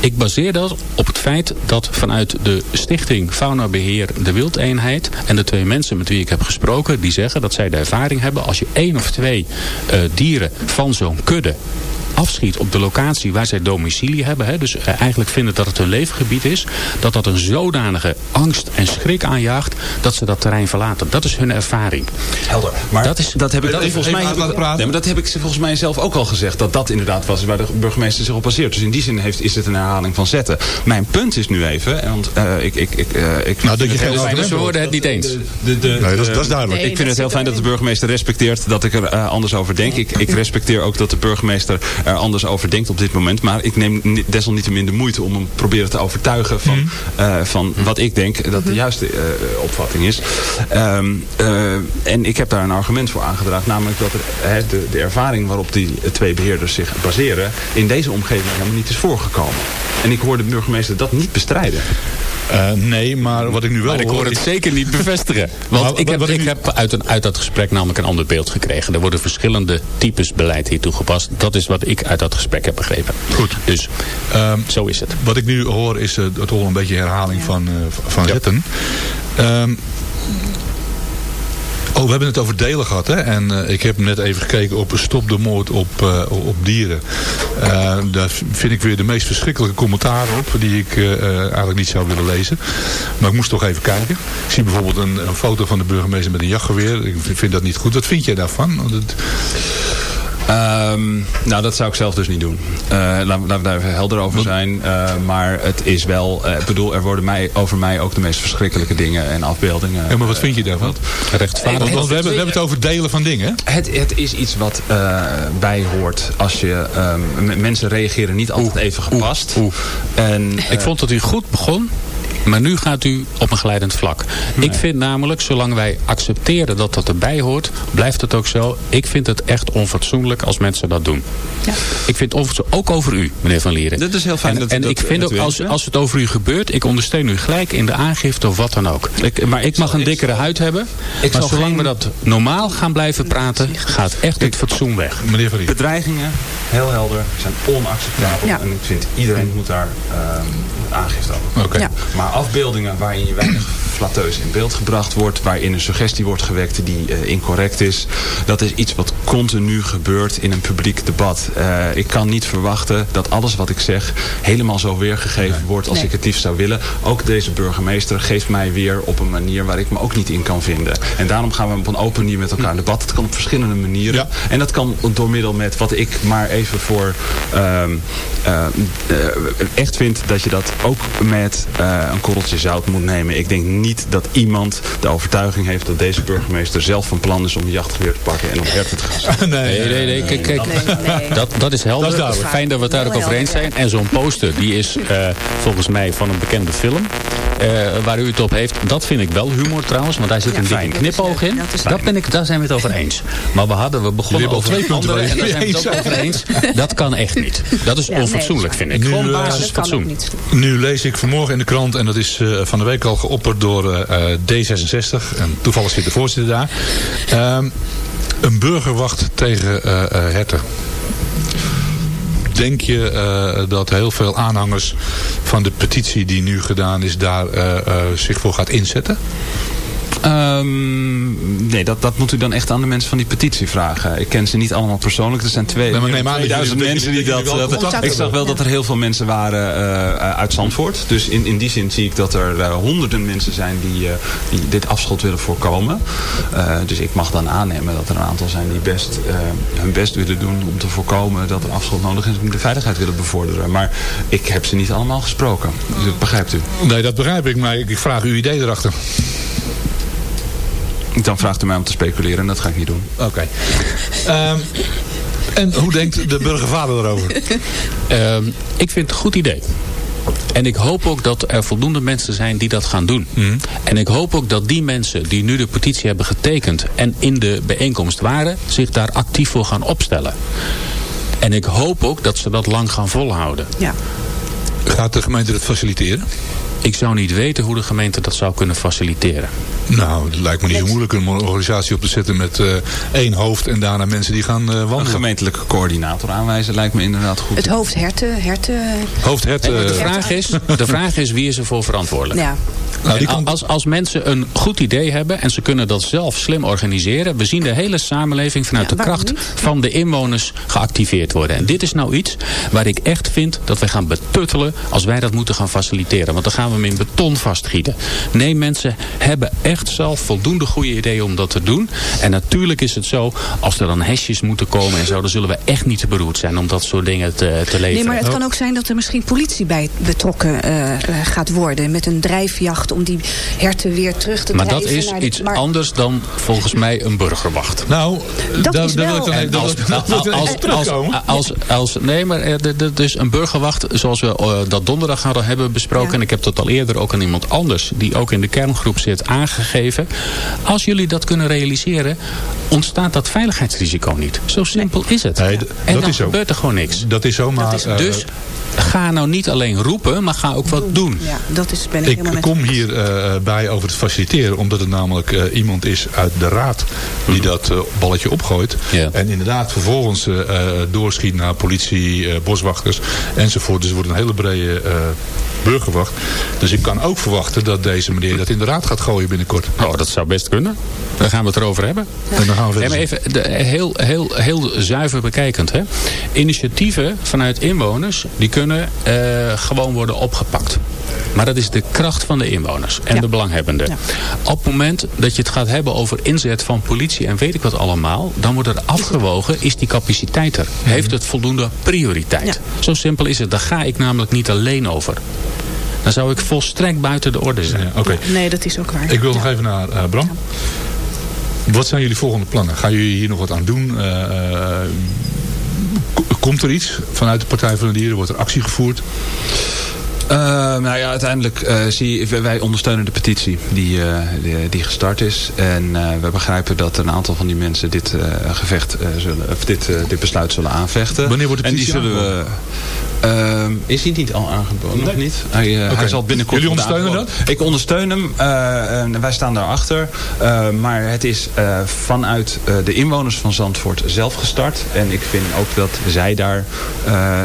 [SPEAKER 6] Ik baseer dat op het feit dat vanuit de stichting Faunabeheer de Wildeenheid... en de twee mensen met wie ik heb gesproken... die zeggen dat zij de ervaring hebben... als je één of twee eh, dieren van zo'n kudde afschiet op de locatie waar zij domicilie hebben... Hè, dus eh, eigenlijk vinden dat het hun leefgebied is... dat dat een zodanige angst en schrik aanjaagt... dat ze dat terrein verlaten. Dat is hun ervaring.
[SPEAKER 7] Helder. Maar
[SPEAKER 6] Dat is-
[SPEAKER 7] dat heb ik
[SPEAKER 6] dat is-
[SPEAKER 7] volgens mij
[SPEAKER 4] even laten praten.
[SPEAKER 7] Nee, maar dat heb ik volgens mij zelf ook al gezegd. Dat dat inderdaad was waar de burgemeester zich op baseert. Dus in die zin heeft, is het een herhaling van zetten. Mijn punt is nu even. Want eh, ik, ik, ik, eh, ik
[SPEAKER 4] Nou, dat je
[SPEAKER 7] vind het
[SPEAKER 4] geen
[SPEAKER 7] heel fijn
[SPEAKER 6] Dus we worden het niet eens.
[SPEAKER 7] de- de- de-
[SPEAKER 4] Nee, dat is,
[SPEAKER 7] de-
[SPEAKER 4] dat is duidelijk.
[SPEAKER 5] Nee.
[SPEAKER 7] ik vind het heel fijn dat de burgemeester respecteert dat ik er anders over denk. Ik, ik respecteer ook dat de burgemeester er anders over denkt op dit moment. Maar ik neem ni- desalniettemin de moeite om hem proberen te overtuigen van, eh, van wat ik denk dat de juiste eh, opvatting is. Ehm, eh, en ik heb daar een argument voor aangedragen. Namelijk dat er, de, de ervaring waarop die twee beheerders zich baseren in deze omgeving helemaal niet is voorgekomen. En ik hoor de burgemeester dat niet bestrijden.
[SPEAKER 4] Eh, nee, maar wat ik nu wel
[SPEAKER 6] Maar ik hoor het
[SPEAKER 4] is-
[SPEAKER 6] zeker niet bevestigen. Want
[SPEAKER 4] Maar
[SPEAKER 6] ik heb,
[SPEAKER 4] ik nu-
[SPEAKER 6] heb uit, een, uit dat gesprek namelijk een ander beeld gekregen. Er worden verschillende types beleid hier toegepast. Dat is wat ik uit dat gesprek heb begrepen.
[SPEAKER 4] Goed.
[SPEAKER 6] Dus
[SPEAKER 4] Ehm,
[SPEAKER 6] zo is het.
[SPEAKER 4] Wat ik nu hoor is eh, toch wel een beetje herhaling van, eh, van zetten. Ehm, oh, we hebben het over delen gehad. Hè? En eh, ik heb net even gekeken op Stop de moord op, eh, op dieren. Eh, daar vind ik weer de meest verschrikkelijke commentaren op. Die ik eigenlijk niet zou willen lezen. Maar ik moest toch even kijken. Ik zie bijvoorbeeld een, een foto van de burgemeester met een jachtgeweer. Ik vind- dat niet goed. Wat vind jij daarvan?
[SPEAKER 7] Ehm, nou, dat zou ik zelf dus niet doen. Eh laten, we- daar even helder over zijn. Eh, maar het is wel... eh, ik bedoel, er worden mij, over mij ook de meest verschrikkelijke dingen en afbeeldingen.
[SPEAKER 4] Ja, maar wat vind je daarvan?
[SPEAKER 6] Rechtvaardig.
[SPEAKER 4] Want, want we, hebben, we hebben het over delen van dingen.
[SPEAKER 7] Het, het is iets wat eh bij hoort als je... ehm, mensen reageren niet altijd even gepast.
[SPEAKER 6] oeh.
[SPEAKER 7] En,
[SPEAKER 6] Ik vond dat u goed begon. Maar nu gaat u op een glijdend vlak. Ik vind namelijk, zolang wij accepteren dat dat erbij hoort, blijft het ook zo. Ik vind het echt onfatsoenlijk als mensen dat doen.
[SPEAKER 5] Ja.
[SPEAKER 6] Ik vind het ook over u, meneer Van Lieren.
[SPEAKER 7] Dat is heel fijn
[SPEAKER 6] En,
[SPEAKER 7] dat-
[SPEAKER 6] en
[SPEAKER 7] dat-
[SPEAKER 6] ik vind
[SPEAKER 7] dat
[SPEAKER 6] ook, als, als het over u gebeurt, ik ondersteun u gelijk in de aangifte of wat dan ook.
[SPEAKER 7] Ik- maar
[SPEAKER 6] ik mag
[SPEAKER 7] zal-
[SPEAKER 6] een dikkere
[SPEAKER 7] ik-
[SPEAKER 6] huid hebben.
[SPEAKER 7] ik
[SPEAKER 6] maar
[SPEAKER 7] zal
[SPEAKER 6] zolang
[SPEAKER 7] geen-
[SPEAKER 6] we dat normaal gaan blijven praten, gaat echt het fatsoen weg.
[SPEAKER 4] Meneer Van Riet.
[SPEAKER 7] bedreigingen, heel helder, zijn onacceptabel.
[SPEAKER 5] Ja.
[SPEAKER 7] En ik vind iedereen moet daar ehm, aangifte over.
[SPEAKER 4] Oké.
[SPEAKER 5] Ja.
[SPEAKER 7] Maar afbeeldingen waarin je weinig flatteus in beeld gebracht wordt. Waarin een suggestie wordt gewekt die incorrect is. Dat is iets wat continu gebeurt in een publiek debat. ik kan niet verwachten dat alles wat ik zeg helemaal zo weergegeven wordt als ik het liefst zou willen. Ook deze burgemeester geeft mij weer op een manier waar ik me ook niet in kan vinden. En daarom gaan we op een open manier met elkaar in debat. Het kan op verschillende manieren. En dat kan door middel met wat ik maar even voor uh, uh, echt vind dat je dat ook met uh, een korreltje zout moet nemen. Ik denk niet dat iemand de overtuiging heeft dat deze burgemeester zelf van plan is om een jachtgeweer te pakken en om herten te gaan.
[SPEAKER 6] nee, nee, nee, kijk, kijk dat, dat is helder. Dat is Fijn dat we het daar ook over eens zijn. En zo'n poster, die is uh, volgens mij van een bekende film. Uh, waar u het op heeft. Dat vind ik wel humor trouwens. Want daar zit een dikke knipoog in. Dat ben ik, daar zijn we het over eens. Maar we hadden we begonnen over twee punten. En daar zijn we het ook over eens. Dat kan echt niet. Dat is onfatsoenlijk vind ik. Gewoon basisfatsoen.
[SPEAKER 4] Nu lees ik vanmorgen in de krant. En dat is uh, van de week al geopperd door uh, D66. En toevallig zit de voorzitter daar. Uh, een burgerwacht tegen herten. Denk je uh, dat heel veel aanhangers van de petitie die nu gedaan is daar uh, uh, zich voor gaat inzetten?
[SPEAKER 7] Um, nee, dat, dat moet u dan echt aan de mensen van die petitie vragen. Ik ken ze niet allemaal persoonlijk. Er zijn twee, nee, nee, 2000 mensen die dat... dat ik zag wel dat er heel veel mensen waren uh, uit Zandvoort. Dus in, in die zin zie ik dat er uh, honderden mensen zijn die, uh, die dit afschot willen voorkomen. dus ik mag dan aannemen dat er een aantal zijn die best hun best willen doen om te voorkomen dat er afschot nodig is om de veiligheid willen bevorderen. Maar ik heb ze niet allemaal gesproken. Dus dat begrijpt u?
[SPEAKER 4] Nee, dat begrijp ik. Maar ik vraag uw idee erachter.
[SPEAKER 7] Dan vraagt u mij om te speculeren en dat ga ik niet doen.
[SPEAKER 4] Oké. Okay. um, en hoe denkt de burgervader erover?
[SPEAKER 6] Um, ik vind het een goed idee. En ik hoop ook dat er voldoende mensen zijn die dat gaan doen. Mm. En ik hoop ook dat die mensen die nu de petitie hebben getekend... en in de bijeenkomst waren, zich daar actief voor gaan opstellen. En ik hoop ook dat ze dat lang gaan volhouden.
[SPEAKER 5] Ja.
[SPEAKER 4] Gaat de gemeente dat faciliteren?
[SPEAKER 6] Ik zou niet weten hoe de gemeente dat zou kunnen faciliteren.
[SPEAKER 4] Nou, het lijkt me niet zo moeilijk een organisatie op te zetten met uh, één hoofd en daarna mensen die gaan uh, wandelen.
[SPEAKER 7] Een gemeentelijke coördinator aanwijzen lijkt me inderdaad goed.
[SPEAKER 5] Het hoofd herten. herten...
[SPEAKER 4] Hoofd herten.
[SPEAKER 6] de, vraag is, de vraag is wie is er voor verantwoordelijk?
[SPEAKER 5] Ja.
[SPEAKER 6] Nou, komt... als, als mensen een goed idee hebben en ze kunnen dat zelf slim organiseren. We zien de hele samenleving vanuit ja, de kracht niet? van de inwoners geactiveerd worden. En dit is nou iets waar ik echt vind dat we gaan betuttelen als wij dat moeten gaan faciliteren. Want dan gaan we hem in beton vastgieten. Nee, mensen hebben echt zelf voldoende goede ideeën om dat te doen. En natuurlijk is het zo, als er dan hesjes moeten komen en zo, dan zullen we echt niet te beroerd zijn om dat soort dingen te, te leveren.
[SPEAKER 5] Nee, maar het kan ook zijn dat er misschien politie bij betrokken uh, gaat worden. Met een drijfjacht om die herten weer terug te
[SPEAKER 6] maar
[SPEAKER 5] drijven.
[SPEAKER 6] Maar dat is iets maar... anders dan volgens mij een burgerwacht.
[SPEAKER 4] Nou,
[SPEAKER 5] dat is wel...
[SPEAKER 4] Wil ik dan, als, als,
[SPEAKER 6] als, als, als, nee, maar dus een burgerwacht, zoals we uh, dat donderdag hadden hebben besproken. Ja. En ik heb dat al eerder ook aan iemand anders, die ook in de kerngroep zit, aangegeven. Als jullie dat kunnen realiseren, ontstaat dat veiligheidsrisico niet. Zo simpel is het.
[SPEAKER 4] Nee,
[SPEAKER 6] en dan
[SPEAKER 4] is zo.
[SPEAKER 6] gebeurt er gewoon niks.
[SPEAKER 4] Dat is zo, maar...
[SPEAKER 6] Is, dus ga nou niet alleen roepen, maar ga ook wat doen.
[SPEAKER 5] Ja, dat is, ben ik,
[SPEAKER 4] ik
[SPEAKER 5] met
[SPEAKER 4] kom hier uh, bij over het faciliteren, omdat het namelijk uh, iemand is uit de raad die mm. dat uh, balletje opgooit.
[SPEAKER 6] Ja.
[SPEAKER 4] En inderdaad vervolgens doorschiet naar politie, boswachters enzovoort. Dus het wordt een hele brede burgerwacht. Dus ik kan ook verwachten dat deze meneer dat in de raad gaat gooien binnenkort.
[SPEAKER 6] Oh, dat zou best kunnen. Daar gaan we het erover hebben.
[SPEAKER 4] Ja. En dan gaan we
[SPEAKER 6] even de, heel, heel, heel zuiver bekijkend. Hè. Initiatieven vanuit inwoners, die kunnen uh, gewoon worden opgepakt. Maar dat is de kracht van de inwoners en
[SPEAKER 5] Ja.
[SPEAKER 6] de belanghebbenden.
[SPEAKER 5] Ja.
[SPEAKER 6] Op het moment dat je het gaat hebben over inzet van politie en weet ik wat allemaal, dan wordt er afgewogen, is die capaciteit er? Heeft het voldoende prioriteit?
[SPEAKER 5] Ja.
[SPEAKER 6] Zo simpel is het. Daar ga ik namelijk niet alleen over. Dan zou ik volstrekt buiten de orde zijn.
[SPEAKER 4] Ja, Oké.
[SPEAKER 5] Nee, dat is ook waar.
[SPEAKER 4] Ik wil
[SPEAKER 5] Ja.
[SPEAKER 4] nog even naar uh, Bram. Wat zijn jullie volgende plannen? Gaan jullie hier nog wat aan doen? Uh, komt er iets vanuit de Partij van de Dieren? Wordt er actie gevoerd?
[SPEAKER 7] Uh, nou ja, uiteindelijk uh, zie wij ondersteunen de petitie die, uh, die, die, gestart is. En we begrijpen dat een aantal van die mensen dit gevecht zullen, of dit, dit besluit zullen aanvechten.
[SPEAKER 4] Wanneer wordt de
[SPEAKER 7] en die
[SPEAKER 4] petitie
[SPEAKER 7] zullen we Ehm, is hij niet al aangeboden? Nog niet? Hij, uh, hij zal binnenkort
[SPEAKER 4] Jullie ondersteunen dat?
[SPEAKER 7] Ik ondersteun hem. Uh, wij staan daarachter. Uh, maar het is vanuit de inwoners van Zandvoort zelf gestart. En ik vind ook dat zij daar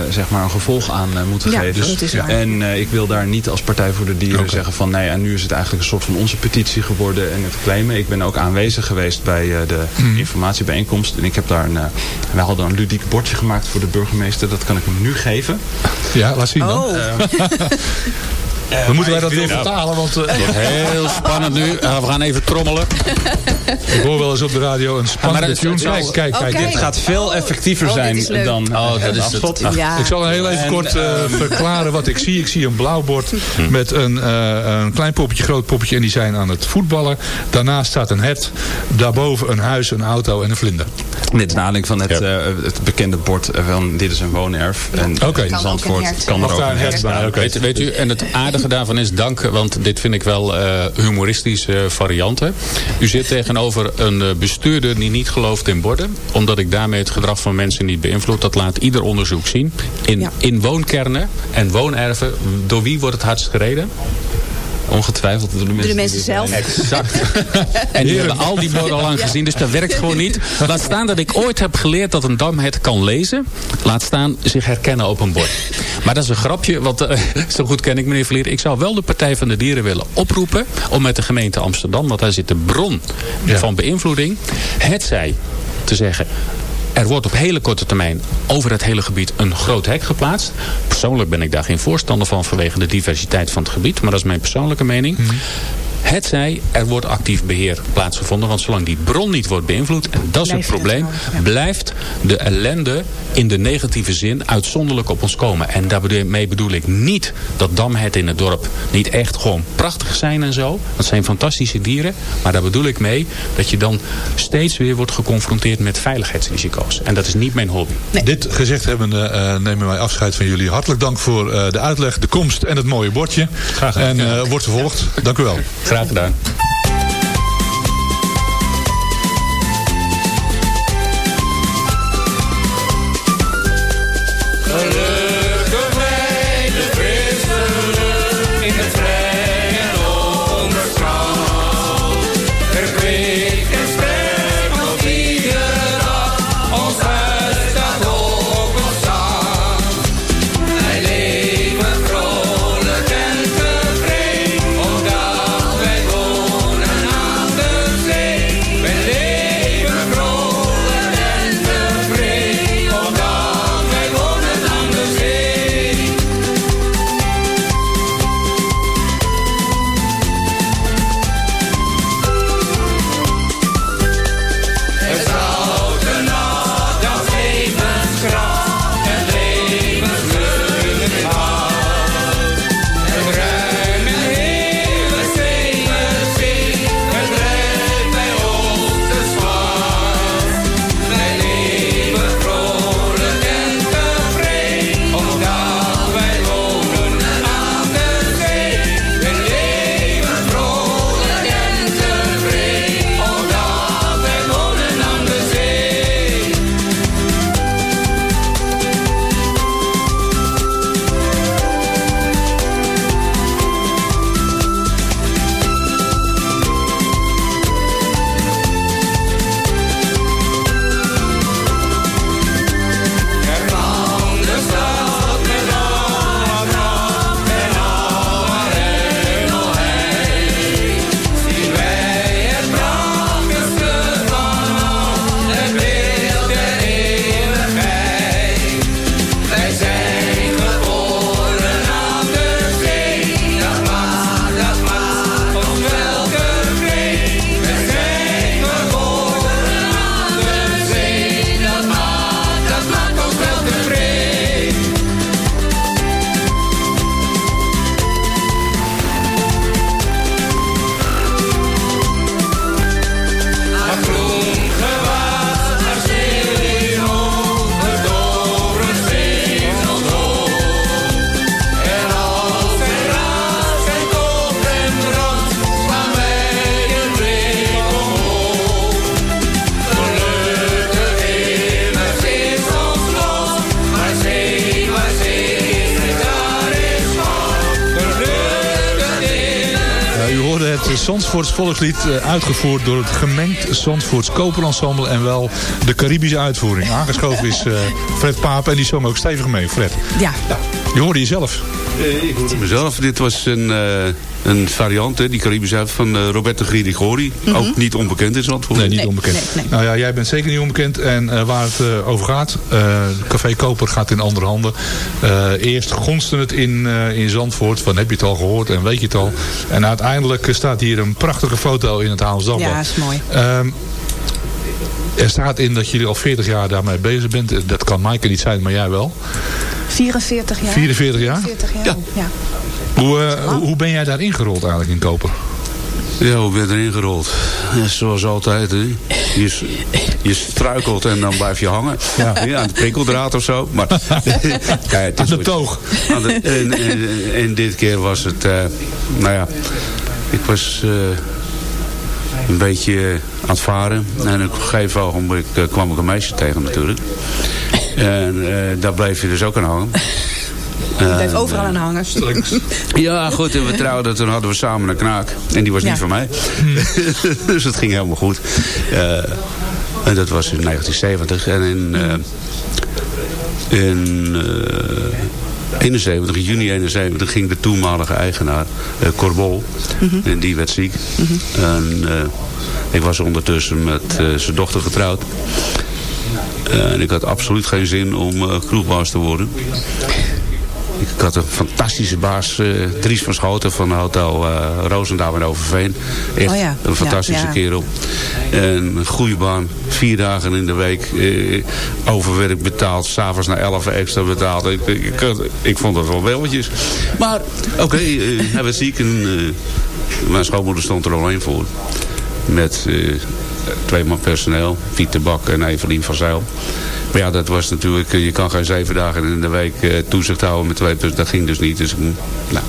[SPEAKER 7] zeg maar een gevolg aan moeten
[SPEAKER 5] ja,
[SPEAKER 7] geven.
[SPEAKER 5] Dat is waar.
[SPEAKER 7] En ik wil daar niet als Partij voor de Dieren okay. zeggen van nee, en nu is het eigenlijk een soort van onze petitie geworden en het claimen. Ik ben ook aanwezig geweest bij de mm. informatiebijeenkomst. En ik heb daar een, wij hadden een ludiek bordje gemaakt voor de burgemeester. Dat kan ik hem nu geven.
[SPEAKER 4] Ja, laat zien dan.
[SPEAKER 5] Oh.
[SPEAKER 4] Uh, dan moeten wij dat weer vertalen, want... Uh,
[SPEAKER 6] heel spannend nu. Uh, we gaan even trommelen.
[SPEAKER 4] Ik hoor wel eens op de radio een spannende tune. Kijk, kijk,
[SPEAKER 7] kijk.
[SPEAKER 5] Okay.
[SPEAKER 7] Dit gaat veel effectiever
[SPEAKER 5] oh,
[SPEAKER 7] zijn dan
[SPEAKER 6] oh, dat is het.
[SPEAKER 5] Ja.
[SPEAKER 4] Ik zal heel even en, kort verklaren wat ik zie. Ik zie een blauw bord hm. met een, een klein poppetje, groot poppetje. En die zijn aan het voetballen. Daarnaast staat een hert. Daarboven een huis, een auto en een vlinder.
[SPEAKER 7] Dit is aanleiding van het, ja. het bekende bord van dit is een woonerf. En
[SPEAKER 4] okay.
[SPEAKER 7] in Zandvoort kan er ook een hert
[SPEAKER 6] bij. Okay. Weet, weet u, en het aardige daarvan is dank, want dit vind ik wel uh, humoristische varianten. U zit tegenover een bestuurder die niet gelooft in borden. Omdat ik daarmee het gedrag van mensen niet beïnvloed. Dat laat ieder onderzoek zien. In, ja. in woonkernen en woonerven, door wie wordt het hardst gereden?
[SPEAKER 7] Ongetwijfeld door de mensen,
[SPEAKER 5] de mensen zelf.
[SPEAKER 6] Exact. en die hebben al die borden al lang gezien. Dus dat werkt gewoon niet. Laat staan dat ik ooit heb geleerd dat een dam het kan lezen. Laat staan zich herkennen op een bord. Maar dat is een grapje. Want uh, zo goed ken ik meneer Vlier. Ik zou wel de Partij van de Dieren willen oproepen. Om met de gemeente Amsterdam. Want daar zit de bron ja. van beïnvloeding. Het zij te zeggen er wordt op hele korte termijn over het hele gebied een groot hek geplaatst. Persoonlijk ben ik daar geen voorstander van vanwege de diversiteit van het gebied. Maar dat is mijn persoonlijke mening. Mm. Het zij, er wordt actief beheer plaatsgevonden. Want zolang die bron niet wordt beïnvloed, en dat is het probleem, blijft de ellende in de negatieve zin uitzonderlijk op ons komen. En daarmee bedoel ik niet dat damherten in het dorp niet echt gewoon prachtig zijn en zo. Dat zijn fantastische dieren. Maar daar bedoel ik mee dat je dan steeds weer wordt geconfronteerd met veiligheidsrisico's. En dat is niet mijn hobby.
[SPEAKER 4] Nee. Dit gezegd hebben, uh, nemen wij afscheid van jullie. Hartelijk dank voor uh, de uitleg, de komst en het mooie bordje.
[SPEAKER 6] Graag gedaan.
[SPEAKER 4] En uh, wordt vervolgd. Dank u wel.
[SPEAKER 6] Graag gedaan.
[SPEAKER 4] Zandvoorts volkslied eh, uitgevoerd door het gemengd Zandvoorts koperensemble en wel de Caribische uitvoering. Aangeschoven is eh, Fred Paap en die zong ook stevig mee. Fred.
[SPEAKER 5] Ja.
[SPEAKER 4] Je hoorde jezelf.
[SPEAKER 8] ik hoorde mezelf. Dit was een, eh, een variant, hè, die Caribische uit van eh, Roberto Grigori. Ook niet onbekend in Zandvoort.
[SPEAKER 4] Nee, niet onbekend. Nou ja, jij bent zeker niet onbekend. En eh, waar het eh, over gaat, eh, Café Koper gaat in andere handen. Eh, eerst gonste het in, eh, in Zandvoort, van heb je het al gehoord en weet je het al. En uiteindelijk staat hier een prachtige foto in het Haals Dagblad.
[SPEAKER 5] Ja, is mooi.
[SPEAKER 4] Ehm, er staat in dat jullie al 40 jaar daarmee bezig bent. Dat kan Maaike niet zijn, maar jij wel.
[SPEAKER 5] 44 jaar.
[SPEAKER 4] 44 jaar?
[SPEAKER 5] 44 jaar. Ja.
[SPEAKER 4] Hoe, eh, hoe ben jij daar ingerold eigenlijk in Koper?
[SPEAKER 8] Ja, hoe ben je erin gerold? Ja, zoals altijd, hè. Je, je struikelt en dan blijf je hangen. Ja. aan de prikkeldraad of zo. Maar, Kijk, het is
[SPEAKER 4] Aan de toog.
[SPEAKER 8] Aan de- en, en, en dit keer was het, eh, nou ja, ik was eh, een beetje aan het varen. En op een gegeven ogenblik eh, kwam ik een meisje tegen natuurlijk. En eh, daar bleef je dus ook aan hangen.
[SPEAKER 5] Je blijft
[SPEAKER 8] En,
[SPEAKER 5] overal aan hangen.
[SPEAKER 8] ja, goed. En we trouwden, toen hadden we samen een knaak. En die was
[SPEAKER 5] Ja.
[SPEAKER 8] niet van mij. dus het ging helemaal goed. Eh, en dat was in 1970. En in, eh, in eh, 71, juni 71 ging de toenmalige eigenaar, eh Corbol. En die werd ziek. En eh, ik was ondertussen met eh, zijn dochter getrouwd. En ik had absoluut geen zin om kroegbaas te worden. Ik had een fantastische baas, eh, Dries van Schoten van Hotel eh Roosendaal in Overveen. Echt
[SPEAKER 5] Oh ja,
[SPEAKER 8] een fantastische
[SPEAKER 5] ja, ja.
[SPEAKER 8] kerel. En een goede baan, vier dagen in de week, eh, overwerk betaald, s'avonds naar 11 extra betaald. Ik, ik, ik, had- ik vond dat wel welletjes. Maar oké, eh, hij werd ziek en mijn schoonmoeder stond er alleen voor. Met twee man personeel, Piet de Bak en Evelien van Zijl. Maar ja, dat was natuurlijk, eh, je kan geen zeven dagen in de week eh, toezicht houden met twee personeel. Dat ging dus niet. Dus, moet- nou,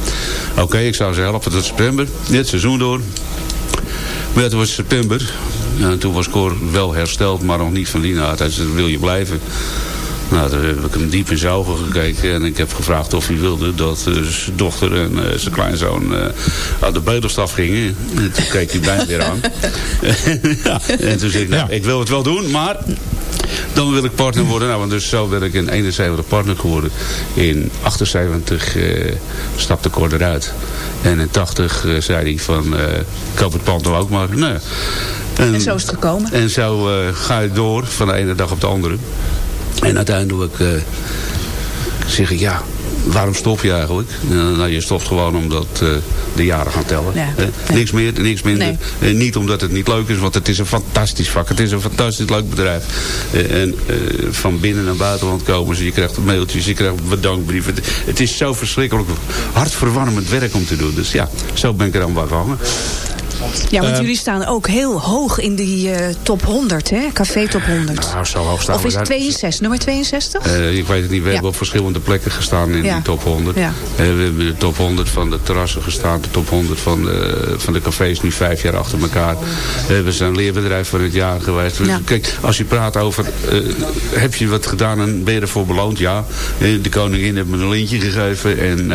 [SPEAKER 8] oké, ik zou ze helpen tot september. Dit seizoen door. Maar toen was september. Toen was Cor wel hersteld, maar nog niet van die naad. Zei, wil je blijven? Nou, toen heb ik hem diep in zijn ogen gekeken. En ik heb gevraagd of hij wilde dat eh, zijn dochter en eh, zijn kleinzoon eh aan de bedelstaf gingen. En toen keek hij bijna weer aan. ja, en toen zei ik, nou, ik wil het wel doen, maar dan wil ik partner worden. Nou, want dus zo ben ik in 71 partner geworden. In 78 eh, stapte Cor eruit. En in 80 eh, zei hij van, eh, ik koop het pand nou ook maar. Nee.
[SPEAKER 5] En zo is het gekomen.
[SPEAKER 8] En zo eh, ga je door van de ene dag op de andere. En uiteindelijk eh, zeg ik, ja, waarom stop je eigenlijk? Ja, nou, je stopt gewoon omdat eh, de jaren gaan tellen.
[SPEAKER 5] Ja.
[SPEAKER 8] Hè? Niks meer, niks minder.
[SPEAKER 5] Nee.
[SPEAKER 8] Eh, niet omdat het niet leuk is, want het is een fantastisch vak. Het is een fantastisch leuk bedrijf. Eh, en eh, van binnen naar buitenland komen ze. Je krijgt mailtjes, je krijgt bedankbrieven. Het, het is zo verschrikkelijk hartverwarmend werk om te doen. Dus ja, zo ben ik er aan blijven hangen.
[SPEAKER 5] Ja, want
[SPEAKER 8] Eh,
[SPEAKER 5] jullie staan ook heel hoog in die eh, top 100, hè? Café top 100.
[SPEAKER 8] Nou, zo hoog staan
[SPEAKER 5] of
[SPEAKER 8] we
[SPEAKER 5] is het
[SPEAKER 8] daar.
[SPEAKER 5] 62, nummer 62?
[SPEAKER 8] Eh, ik weet het niet. We
[SPEAKER 5] Ja.
[SPEAKER 8] hebben op verschillende plekken gestaan in
[SPEAKER 5] Ja.
[SPEAKER 8] die top 100.
[SPEAKER 5] Ja.
[SPEAKER 8] Eh, we hebben de top 100 van de terrassen gestaan. De top 100 van de, van de cafés nu vijf jaar achter elkaar. We zijn leerbedrijf van het jaar geweest. Kijk, als je praat over... heb je wat gedaan en ben je ervoor beloond? Ja. De koningin heeft me een lintje gegeven. En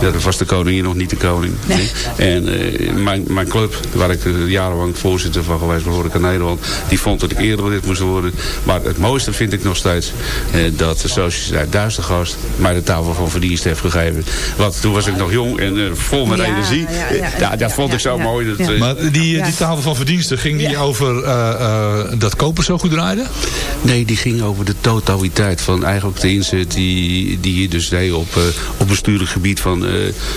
[SPEAKER 8] ja, dat was de koningin nog niet de koning.
[SPEAKER 5] Nee.
[SPEAKER 8] En mijn club, waar ik eh, jarenlang voorzitter van geweest ben, Horeca Nederland, die vond dat ik eerder lid moest worden. Maar het mooiste vind ik nog steeds eh, dat de Sociëteit Duistergast mij de tafel van verdienst heeft gegeven. Want toen was ik nog jong en eh, vol met
[SPEAKER 5] Ja,
[SPEAKER 8] energie.
[SPEAKER 5] ja, ja, ja,
[SPEAKER 8] ja, dat vond ik zo
[SPEAKER 5] ja,
[SPEAKER 8] mooi. Dat,
[SPEAKER 5] ja.
[SPEAKER 4] Maar die, die tafel van verdiensten, ging die over eh, eh, dat koper zo goed draaide?
[SPEAKER 8] Nee, die ging over de totaliteit van eigenlijk de inzet die, die je dus deed op, op bestuurlijk gebied van eh,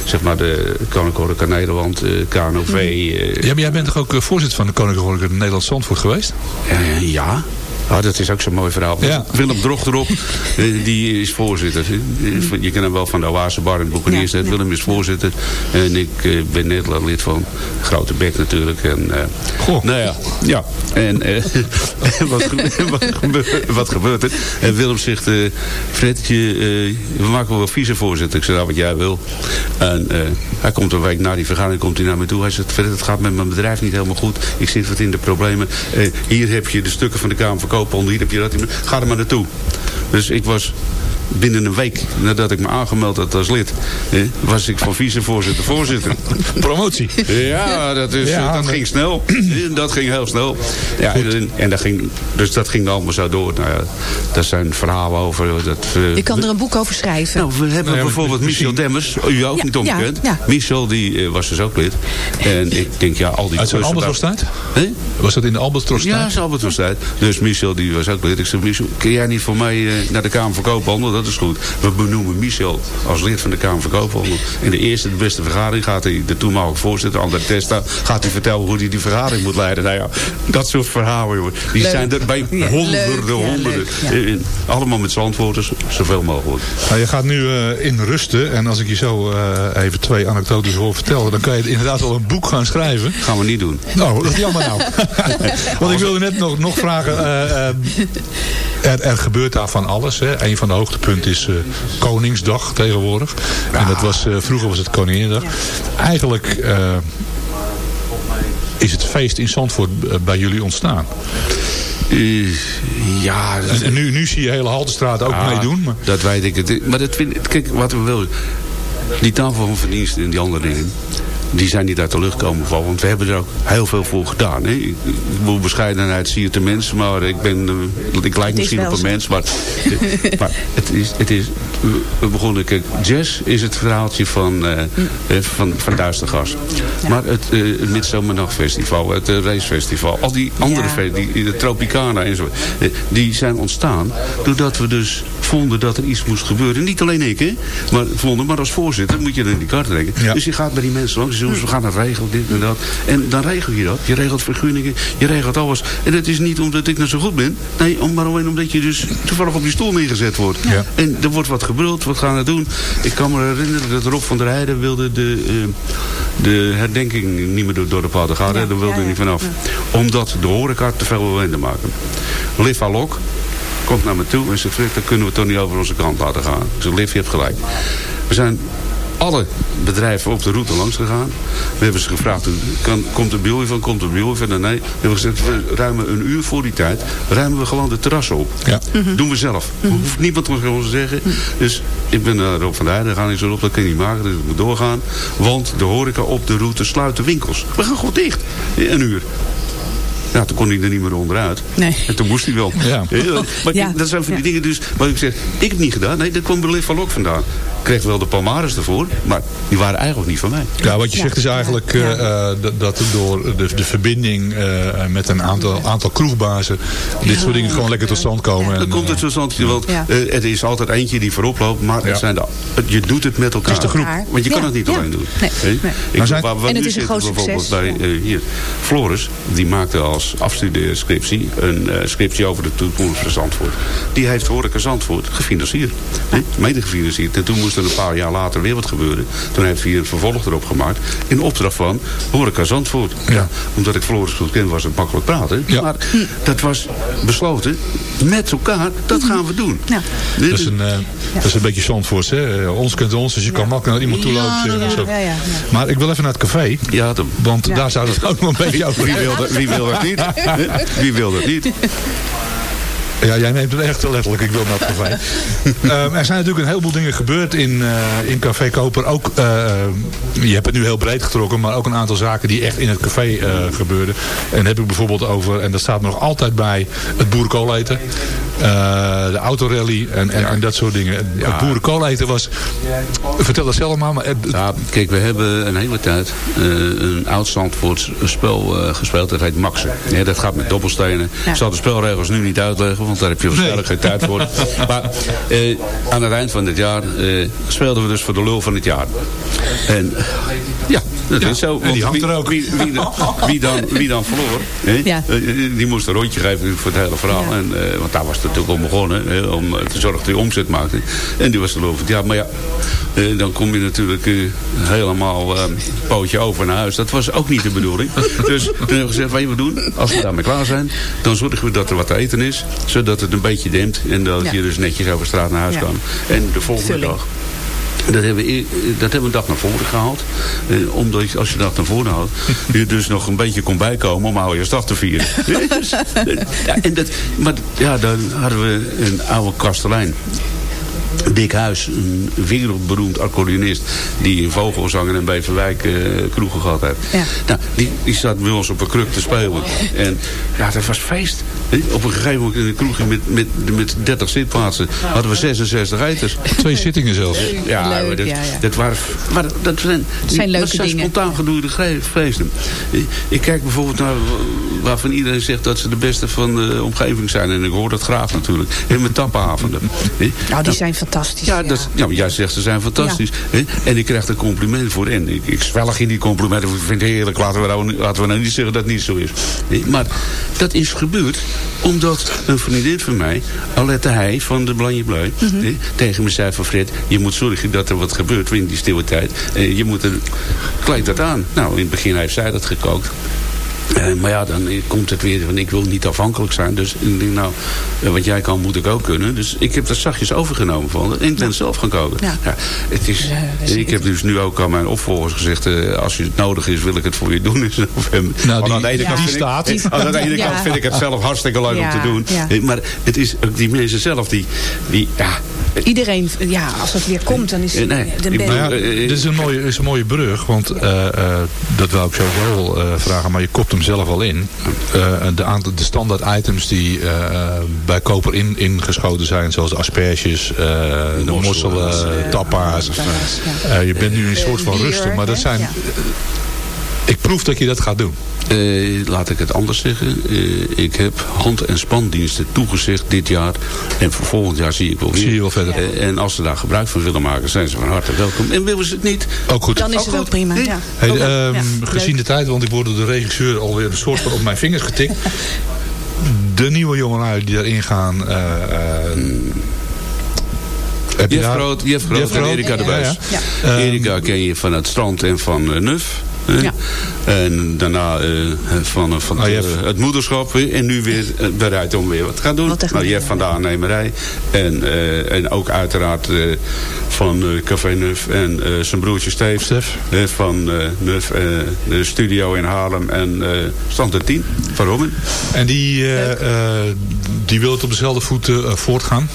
[SPEAKER 8] zeg maar de Koninklijke Nederland, eh, KNOV. Eh,
[SPEAKER 4] Ja, maar jij bent toch ook eh, voorzitter van de Koninklijke Horeca Nederland Zandvoort geweest?
[SPEAKER 8] Eh, ja. Ah, dat is ook zo'n mooi verhaal.
[SPEAKER 4] Ja.
[SPEAKER 8] Willem Drochterop, eh, die is voorzitter. Je kent hem wel van de Oase Bar in Boekeniers.
[SPEAKER 5] Ja, ja.
[SPEAKER 8] Willem is voorzitter. En ik eh, ben Nederland lid van Grote Bek natuurlijk. En, eh,
[SPEAKER 4] Goh.
[SPEAKER 8] Nou ja, ja. En eh, wat, gebe- wat, gebe- wat gebeurt er? En Willem zegt, eh Fredje, eh, we maken wel vicevoorzitter. Ik zeg, nou wat jij wil. En eh, hij komt een week na die vergadering komt hij naar me toe. Hij zegt, Fred, het gaat met mijn bedrijf niet helemaal goed. Ik zit wat in de problemen. Eh, hier heb je de stukken van de Kamer Koophandel. Hier heb je dat. Ga er maar naartoe. Dus ik was binnen een week nadat ik me aangemeld had als lid, hè, was ik van vicevoorzitter voorzitter.
[SPEAKER 4] Promotie.
[SPEAKER 8] Ja, dat, is,
[SPEAKER 4] Ja,
[SPEAKER 8] dat ging snel. dat ging heel snel. Ja, en, en dat ging, dus dat ging allemaal zo door. Nou ja, daar zijn verhalen over. Dat, eh,
[SPEAKER 5] Je kan er een boek over schrijven.
[SPEAKER 8] nou, we hebben bijvoorbeeld Michel Demmers. U ook
[SPEAKER 5] Ja,
[SPEAKER 8] niet onbekend.
[SPEAKER 5] ja, ja.
[SPEAKER 8] Michel die, eh, was dus ook lid. En ik denk, ja, al die...
[SPEAKER 4] Uit zijn Albatros-tijd? Was dat in de Albatros
[SPEAKER 8] Ja, is was tijd. Dus Michel die was ook lid. Ik zei, Michel, kun jij niet voor mij eh, naar de Kamer van Koophandel? Dat is goed. We benoemen Michel als lid van de Kamer van Koophandel. In de eerste, de beste vergadering gaat hij, de toenmalige voorzitter, André Testa, gaat hij vertellen hoe hij die vergadering moet leiden. Nou ja, dat soort verhalen, jongen. Die
[SPEAKER 5] Leuk.
[SPEAKER 8] zijn er bij
[SPEAKER 5] Ja,
[SPEAKER 8] honderden,
[SPEAKER 5] leuk, ja,
[SPEAKER 8] honderden.
[SPEAKER 5] leuk, ja.
[SPEAKER 8] Allemaal met zandwoorders, zoveel mogelijk.
[SPEAKER 4] Nou, je gaat nu eh, in rusten. En als ik je zo eh, even twee anekdotes hoor vertellen... dan kan je inderdaad wel een boek gaan schrijven.
[SPEAKER 8] Gaan we niet doen.
[SPEAKER 4] Nou, dat is jammer nou. Want ik wilde net nog, nog vragen... eh, eh, er, er gebeurt daar van alles. Hè. Een van de hoogtepunten is eh, Koningsdag tegenwoordig. En dat was, eh, vroeger was het Koninginnedag. Eigenlijk eh, is het feest in Zandvoort bij jullie ontstaan.
[SPEAKER 8] Ja, dat-
[SPEAKER 4] En, en nu, nu zie je hele Haltestraat ook
[SPEAKER 8] Ja,
[SPEAKER 4] meedoen. Maar...
[SPEAKER 8] Dat weet ik. Het- Maar dat vind kijk, wat we willen. Die tafel van verdiensten en die andere dingen. Die zijn niet uit de lucht komen vallen. Want we hebben er ook heel veel voor gedaan. Hè. Ik, bescheidenheid zie je te mens. Maar ik, ben, eh, ik lijk misschien op een mens. Maar, eh, maar het is... Het is we- begonnen... Kijk, jazz is het verhaaltje van, eh eh, van, van Duistergas. Maar het, eh het Midzomernachtfestival, het eh, racefestival... al die andere
[SPEAKER 5] Ja.
[SPEAKER 8] die, de Tropicana en zo... eh, die zijn ontstaan doordat we dus vonden dat er iets moest gebeuren. Niet alleen ik, hè. Maar, vonden, maar als voorzitter moet je er in die kaart trekken.
[SPEAKER 4] Ja.
[SPEAKER 8] Dus je gaat bij die mensen langs. We gaan het regelen, dit en dat. En dan regel je dat. Je regelt vergunningen, je regelt alles. En dat is niet omdat ik nou zo goed ben. Nee, om- maar alleen omdat je dus toevallig op je stoel neergezet wordt.
[SPEAKER 4] Ja.
[SPEAKER 8] En er wordt wat gebruld, wat gaan we doen? Ik kan me herinneren dat Rob van der Heijden wilde de, eh, de herdenking niet meer door, de paden gaan. hè. Daar wilde hij niet vanaf. Omdat de horeca te veel ellende maken. Liv Alok komt naar me toe en zegt, dat kunnen we toch niet over onze kant laten gaan. Ik zeg, Liv, je hebt gelijk. We zijn alle bedrijven op de route langs gegaan. We hebben ze gevraagd, kan, komt er bij jullie van, komt er bij jullie van? Nee. We hebben gezegd, we ruimen een uur voor die tijd, ruimen we gewoon de terrassen op.
[SPEAKER 4] Ja.
[SPEAKER 8] Doen we zelf. Hoeft niemand ons te zeggen. Dus ik ben naar Rob van der Heijden gegaan. Ik zei, Rob, dat kan je niet maken. Dus ik moet doorgaan. Want de horeca op de route sluit de winkels. We gaan gewoon dicht. Een uur. Ja, toen kon hij er niet meer onderuit.
[SPEAKER 5] Nee.
[SPEAKER 8] En toen moest hij wel.
[SPEAKER 4] Ja.
[SPEAKER 8] Maar
[SPEAKER 5] Ja.
[SPEAKER 8] dat zijn van die
[SPEAKER 5] Ja.
[SPEAKER 8] dingen dus... Wat ik zeg, ik heb het niet gedaan. Nee, dat kwam bij Liv van Lok vandaan. Ik kreeg wel de palmares ervoor. Maar die waren eigenlijk niet van mij.
[SPEAKER 4] Ja, wat je
[SPEAKER 5] Ja.
[SPEAKER 4] zegt is eigenlijk eh, eh, dat- dat door de, de verbinding eh, met een aantal, aantal kroegbazen... dit soort dingen gewoon lekker tot stand komen.
[SPEAKER 8] Dan
[SPEAKER 4] En,
[SPEAKER 8] komt het zo stand, want
[SPEAKER 5] Ja.
[SPEAKER 8] eh, er is altijd eentje die voorop loopt, maar
[SPEAKER 4] Ja.
[SPEAKER 8] het zijn de, het- je doet het met elkaar.
[SPEAKER 5] de groep.
[SPEAKER 8] Want je kan het niet
[SPEAKER 5] ja.
[SPEAKER 8] alleen doen.
[SPEAKER 5] Nee, nee.
[SPEAKER 8] Ik,
[SPEAKER 4] zijn-
[SPEAKER 8] waar
[SPEAKER 5] En het
[SPEAKER 8] nu
[SPEAKER 5] is een
[SPEAKER 8] zitten
[SPEAKER 5] groot
[SPEAKER 8] bijvoorbeeld
[SPEAKER 5] succes.
[SPEAKER 8] bij eh, hier, Floris, die maakte als afstudeerscriptie een eh, scriptie over de toekomst van Zandvoort. Die heeft Horeca Zandvoort gefinancierd. Hè? Mede gefinancierd. En toen moest er een paar jaar later weer wat gebeuren. Toen heeft hij een vervolg erop gemaakt. In opdracht van Horeca Zandvoort.
[SPEAKER 4] Ja.
[SPEAKER 8] Omdat ik Floris goed ken, was het makkelijk praten.
[SPEAKER 4] Ja.
[SPEAKER 8] Maar dat was besloten met elkaar, dat gaan we doen.
[SPEAKER 5] Ja.
[SPEAKER 4] Dat is een, eh, dat is een beetje Zandvoorts. Hè? Eh, ons kent ons, dus je kan makkelijk naar iemand toe lopen.
[SPEAKER 8] Ja,
[SPEAKER 4] zeggen,
[SPEAKER 5] ja,
[SPEAKER 4] zo.
[SPEAKER 5] ja, ja, ja.
[SPEAKER 4] Maar ik wil even naar het café.
[SPEAKER 8] Ja, de,
[SPEAKER 4] Want daar zou het ook nog een beetje over
[SPEAKER 8] wie, wil wie wil dat niet? Wie wil dat niet?
[SPEAKER 4] Ja, jij neemt het echt letterlijk. Ik wil naar het café. Ehm, er zijn natuurlijk een heleboel dingen gebeurd in, eh, in Café Koper. Ook, eh, je hebt het nu heel breed getrokken, maar ook een aantal zaken die echt in het café eh, gebeurden. En heb ik bijvoorbeeld over, en dat staat me nog altijd bij, het boerenkool eten. Eh, de autorally en, en, en dat soort dingen. Het boerenkool eten was, vertel dat zelf maar. maar het-
[SPEAKER 8] Ja, kijk, we hebben een hele tijd eh, een oud Zandvoorts spel eh, gespeeld. Dat heet Maxen. Ja, dat gaat met dobbelstenen. Ik zal de spelregels nu niet uitleggen, want daar heb je waarschijnlijk geen tijd voor. Maar eh, aan het eind van dit jaar eh, speelden we dus voor de lul van het jaar. En ja, dat is zo.
[SPEAKER 4] en die hangt er
[SPEAKER 8] wie-
[SPEAKER 4] ook.
[SPEAKER 8] Wie, wie, dan, wie, dan, wie dan verloor, hè,
[SPEAKER 5] Ja.
[SPEAKER 8] eh, die moest een rondje geven voor het hele verhaal.
[SPEAKER 5] Ja.
[SPEAKER 8] En, eh, want daar was het natuurlijk om begonnen. Hè, om te zorgen dat hij omzet maakte. En die was de lul van het jaar. Maar ja, eh, dan kom je natuurlijk helemaal eh, pootje over naar huis. Dat was ook niet de bedoeling. dus toen hebben we gezegd, wat we doen? Als we daarmee klaar zijn, dan zorgen we dat er wat te eten is. Zodat het een beetje dempt. En dat
[SPEAKER 5] Ja.
[SPEAKER 8] je dus netjes over straat naar huis
[SPEAKER 5] Ja.
[SPEAKER 8] kan. En de volgende dag. Dat hebben, we, e- dat hebben we een dag naar voren gehaald. Eh, omdat je, als je dat naar voren houdt, je dus nog een beetje kon bijkomen om oudejaarsdag te vieren. Dus, eh, ja, en dat, maar ja, dan hadden we een oude kastelein. Dick Huis, een wereldberoemd accordeonist... die in Vogelzang en in Beverwijk uh, kroegen gehad heeft.
[SPEAKER 5] Ja.
[SPEAKER 8] Nou, die, die zat bij ons op een kruk te spelen. En ja, dat was feest. Op een gegeven moment in een kroegje met, met, met 30 zitplaatsen... hadden we 66 eters.
[SPEAKER 4] Twee zittingen zelfs.
[SPEAKER 8] Ja,
[SPEAKER 5] Leuk,
[SPEAKER 8] maar dat,
[SPEAKER 5] ja, ja.
[SPEAKER 8] dat waren... Maar dat zijn,
[SPEAKER 5] zijn leuke
[SPEAKER 8] dat zijn
[SPEAKER 5] dingen.
[SPEAKER 8] spontaan gedoeide feesten. Ik kijk bijvoorbeeld naar waarvan iedereen zegt dat ze de beste van de omgeving zijn. En ik hoor dat graag natuurlijk. En met tappenavonden.
[SPEAKER 5] Nou, die zijn fantastisch.
[SPEAKER 8] Ja, dat, ja, jij zegt ze zijn fantastisch. En ik krijg er complimenten voor. En ik, ik zwelg in die complimenten. Ik vind het heerlijk. Laten we, nou, laten we nou niet zeggen dat het niet zo is. Maar dat is gebeurd omdat een vriendin van mij, Alette Heij van de Blanje Bleu, hè, tegen me zei van Fred, je moet zorgen dat er wat gebeurt in die stille tijd. Eh, je moet er, kleed dat aan. Nou, in het begin heeft zij dat gekookt. Eh, maar ja, dan komt het weer van ik wil niet afhankelijk zijn. Dus ik denk, nou, eh, wat jij kan moet ik ook kunnen. Dus ik heb dat zachtjes overgenomen van. En ik ben zelf gaan koken.
[SPEAKER 5] Ja.
[SPEAKER 8] het is, ik heb dus nu ook aan mijn opvolgers gezegd... eh, als het nodig is, wil ik het voor je doen in november.
[SPEAKER 4] Nou, die-
[SPEAKER 8] aan de ene kant vind ik-
[SPEAKER 4] staat.
[SPEAKER 8] Aan de ene
[SPEAKER 5] Ja.
[SPEAKER 8] kant vind ik het zelf hartstikke leuk
[SPEAKER 5] Ja,
[SPEAKER 8] om te doen.
[SPEAKER 5] ja.
[SPEAKER 8] Maar het is ook die mensen zelf die... die ja,
[SPEAKER 5] Iedereen, ja, als het weer komt, dan is
[SPEAKER 8] Eh, nee,
[SPEAKER 5] ben-
[SPEAKER 4] ja,
[SPEAKER 8] Eh,
[SPEAKER 4] dit is een mooie, is een mooie brug, want eh, eh, dat wou ik sowieso wel eh, vragen, maar je kopt hem zelf al in. Eh, de, aantal, de standaard items die eh, bij koper in, ingeschoten zijn, zoals de asperges, eh, de
[SPEAKER 8] Mosselen.
[SPEAKER 4] Eh, je bent nu in een soort van rustig, maar dat zijn... Ik proef dat je dat gaat doen.
[SPEAKER 8] Eh, laat ik het anders zeggen. Eh, ik heb hand- en spandiensten toegezegd dit jaar. En voor volgend jaar zie ik wel weer.
[SPEAKER 4] Zie je wel verder.
[SPEAKER 8] Eh, en als ze daar gebruik van willen maken, zijn ze van harte welkom. En willen ze het niet?
[SPEAKER 4] Ook goed.
[SPEAKER 5] Dan is
[SPEAKER 8] Ook
[SPEAKER 5] het ook prima.
[SPEAKER 8] Nee.
[SPEAKER 5] Ja.
[SPEAKER 4] Hey,
[SPEAKER 5] Ook-
[SPEAKER 4] ehm,
[SPEAKER 5] ja,
[SPEAKER 4] gezien
[SPEAKER 5] leuk.
[SPEAKER 4] de tijd, want ik word door de regisseur alweer een soort van op mijn vingers getikt. De nieuwe jongelui die erin gaan. eh, eh, heb je
[SPEAKER 8] Jeff
[SPEAKER 4] daar-
[SPEAKER 8] Groot, Jeff Groot
[SPEAKER 4] Jeff
[SPEAKER 8] en? Erika de
[SPEAKER 4] Ja,
[SPEAKER 8] Buis.
[SPEAKER 4] ja.
[SPEAKER 5] Ja.
[SPEAKER 4] Ehm,
[SPEAKER 8] Erika ken je van het strand en van Nuf. Hè?
[SPEAKER 5] Ja.
[SPEAKER 8] En daarna eh, van, eh, van
[SPEAKER 4] Ah,
[SPEAKER 8] het,
[SPEAKER 4] Jeff.
[SPEAKER 8] eh, het moederschap. En nu weer eh, bereid om weer wat te gaan doen.
[SPEAKER 5] Gaan
[SPEAKER 8] nou,
[SPEAKER 5] doen,
[SPEAKER 8] Jeff van de aannemerij. En, eh, en ook uiteraard eh, van eh, Café Nuf. En eh, zijn broertje Steve.
[SPEAKER 4] Stef.
[SPEAKER 8] eh, van eh, Nuf. eh, de studio in Haarlem. En eh Stand 10 van Robin.
[SPEAKER 4] En die, eh, eh, die wil het op dezelfde voet eh, voortgaan.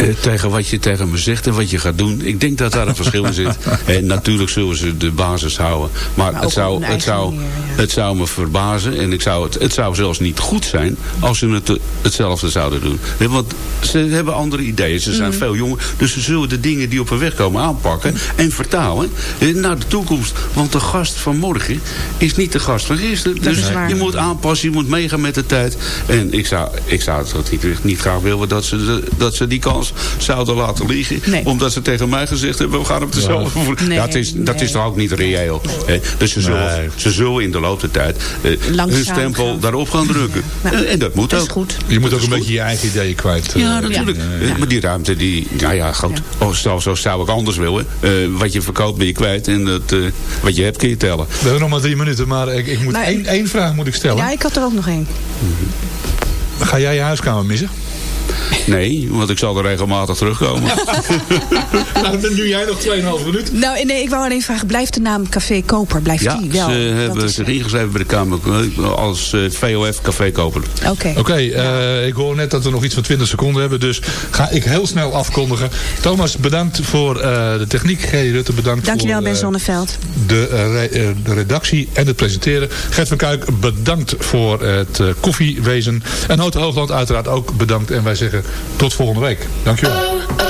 [SPEAKER 8] Eh, tegen wat je tegen me zegt en wat je gaat doen. Ik denk dat daar een verschil in zit. En natuurlijk zullen ze de basis houden. Maar,
[SPEAKER 5] Maar
[SPEAKER 8] het, zou, het, zou,
[SPEAKER 5] manier, ja.
[SPEAKER 8] het zou me verbazen. En ik zou het, het zou zelfs niet goed zijn als ze het, hetzelfde zouden doen. Want ze hebben andere ideeën. Ze
[SPEAKER 5] Mhm.
[SPEAKER 8] zijn veel jonger. Dus ze zullen de dingen die op hun weg komen aanpakken. En vertalen naar de toekomst. Want de gast van morgen is niet de gast van gisteren. Dus je moet aanpassen. Je moet meegaan met de tijd. En ik zou, ik zou het niet, niet graag willen dat ze, dat ze die kans zouden laten liggen.
[SPEAKER 5] Nee.
[SPEAKER 8] Omdat ze tegen mij gezegd hebben, we gaan op dezelfde voer.
[SPEAKER 5] Nee,
[SPEAKER 8] ja, het is, dat
[SPEAKER 5] nee.
[SPEAKER 8] is toch ook niet reëel. hè? Dus ze zullen,
[SPEAKER 4] Nee.
[SPEAKER 8] ze zullen in de loop der tijd eh,
[SPEAKER 5] Langzaam
[SPEAKER 8] hun stempel
[SPEAKER 5] gaan.
[SPEAKER 8] daarop gaan drukken.
[SPEAKER 5] Ja.
[SPEAKER 8] En, en dat moet
[SPEAKER 5] Dat
[SPEAKER 8] ook.
[SPEAKER 5] is goed.
[SPEAKER 4] Je moet
[SPEAKER 8] Dat
[SPEAKER 4] ook een
[SPEAKER 8] goed.
[SPEAKER 4] beetje je eigen ideeën kwijt. eh,
[SPEAKER 8] Ja, natuurlijk.
[SPEAKER 4] eh,
[SPEAKER 8] Eh, Maar die ruimte, die, nou ja, goed. Oh, stel, zo zou ik anders willen. Eh, wat je verkoopt ben je kwijt. En dat, eh, wat je hebt kun je tellen.
[SPEAKER 4] We hebben nog maar drie minuten, maar ik, ik moet
[SPEAKER 5] Nou,
[SPEAKER 4] één, één vraag moet ik stellen.
[SPEAKER 5] Ja, ik had er ook nog één.
[SPEAKER 4] Ga jij je huiskamer missen?
[SPEAKER 8] Nee, want ik zal er regelmatig terugkomen.
[SPEAKER 4] nou, dan doe jij nog 2,5 minuten.
[SPEAKER 5] Nou, nee, ik wou alleen vragen, blijft de naam Café Koper, blijft
[SPEAKER 8] Ja,
[SPEAKER 5] die wel?
[SPEAKER 8] ze hebben
[SPEAKER 5] is-
[SPEAKER 8] zich ingeschreven bij de Kamer als eh, VOF Café Koper.
[SPEAKER 5] Oké.
[SPEAKER 4] Oké, eh, ik hoor net dat we nog iets van 20 seconden hebben. Dus ga ik heel snel afkondigen. Thomas, bedankt voor eh, de techniek. Gerry Rutte, bedankt
[SPEAKER 5] Dankjewel,
[SPEAKER 4] voor
[SPEAKER 5] Ben Zonneveld.
[SPEAKER 4] de, re- de redactie en het presenteren. Gert van Kuik, bedankt voor het koffiewezen. En Hote Hoogland uiteraard ook bedankt. En wij zeggen tot volgende week. Dankjewel.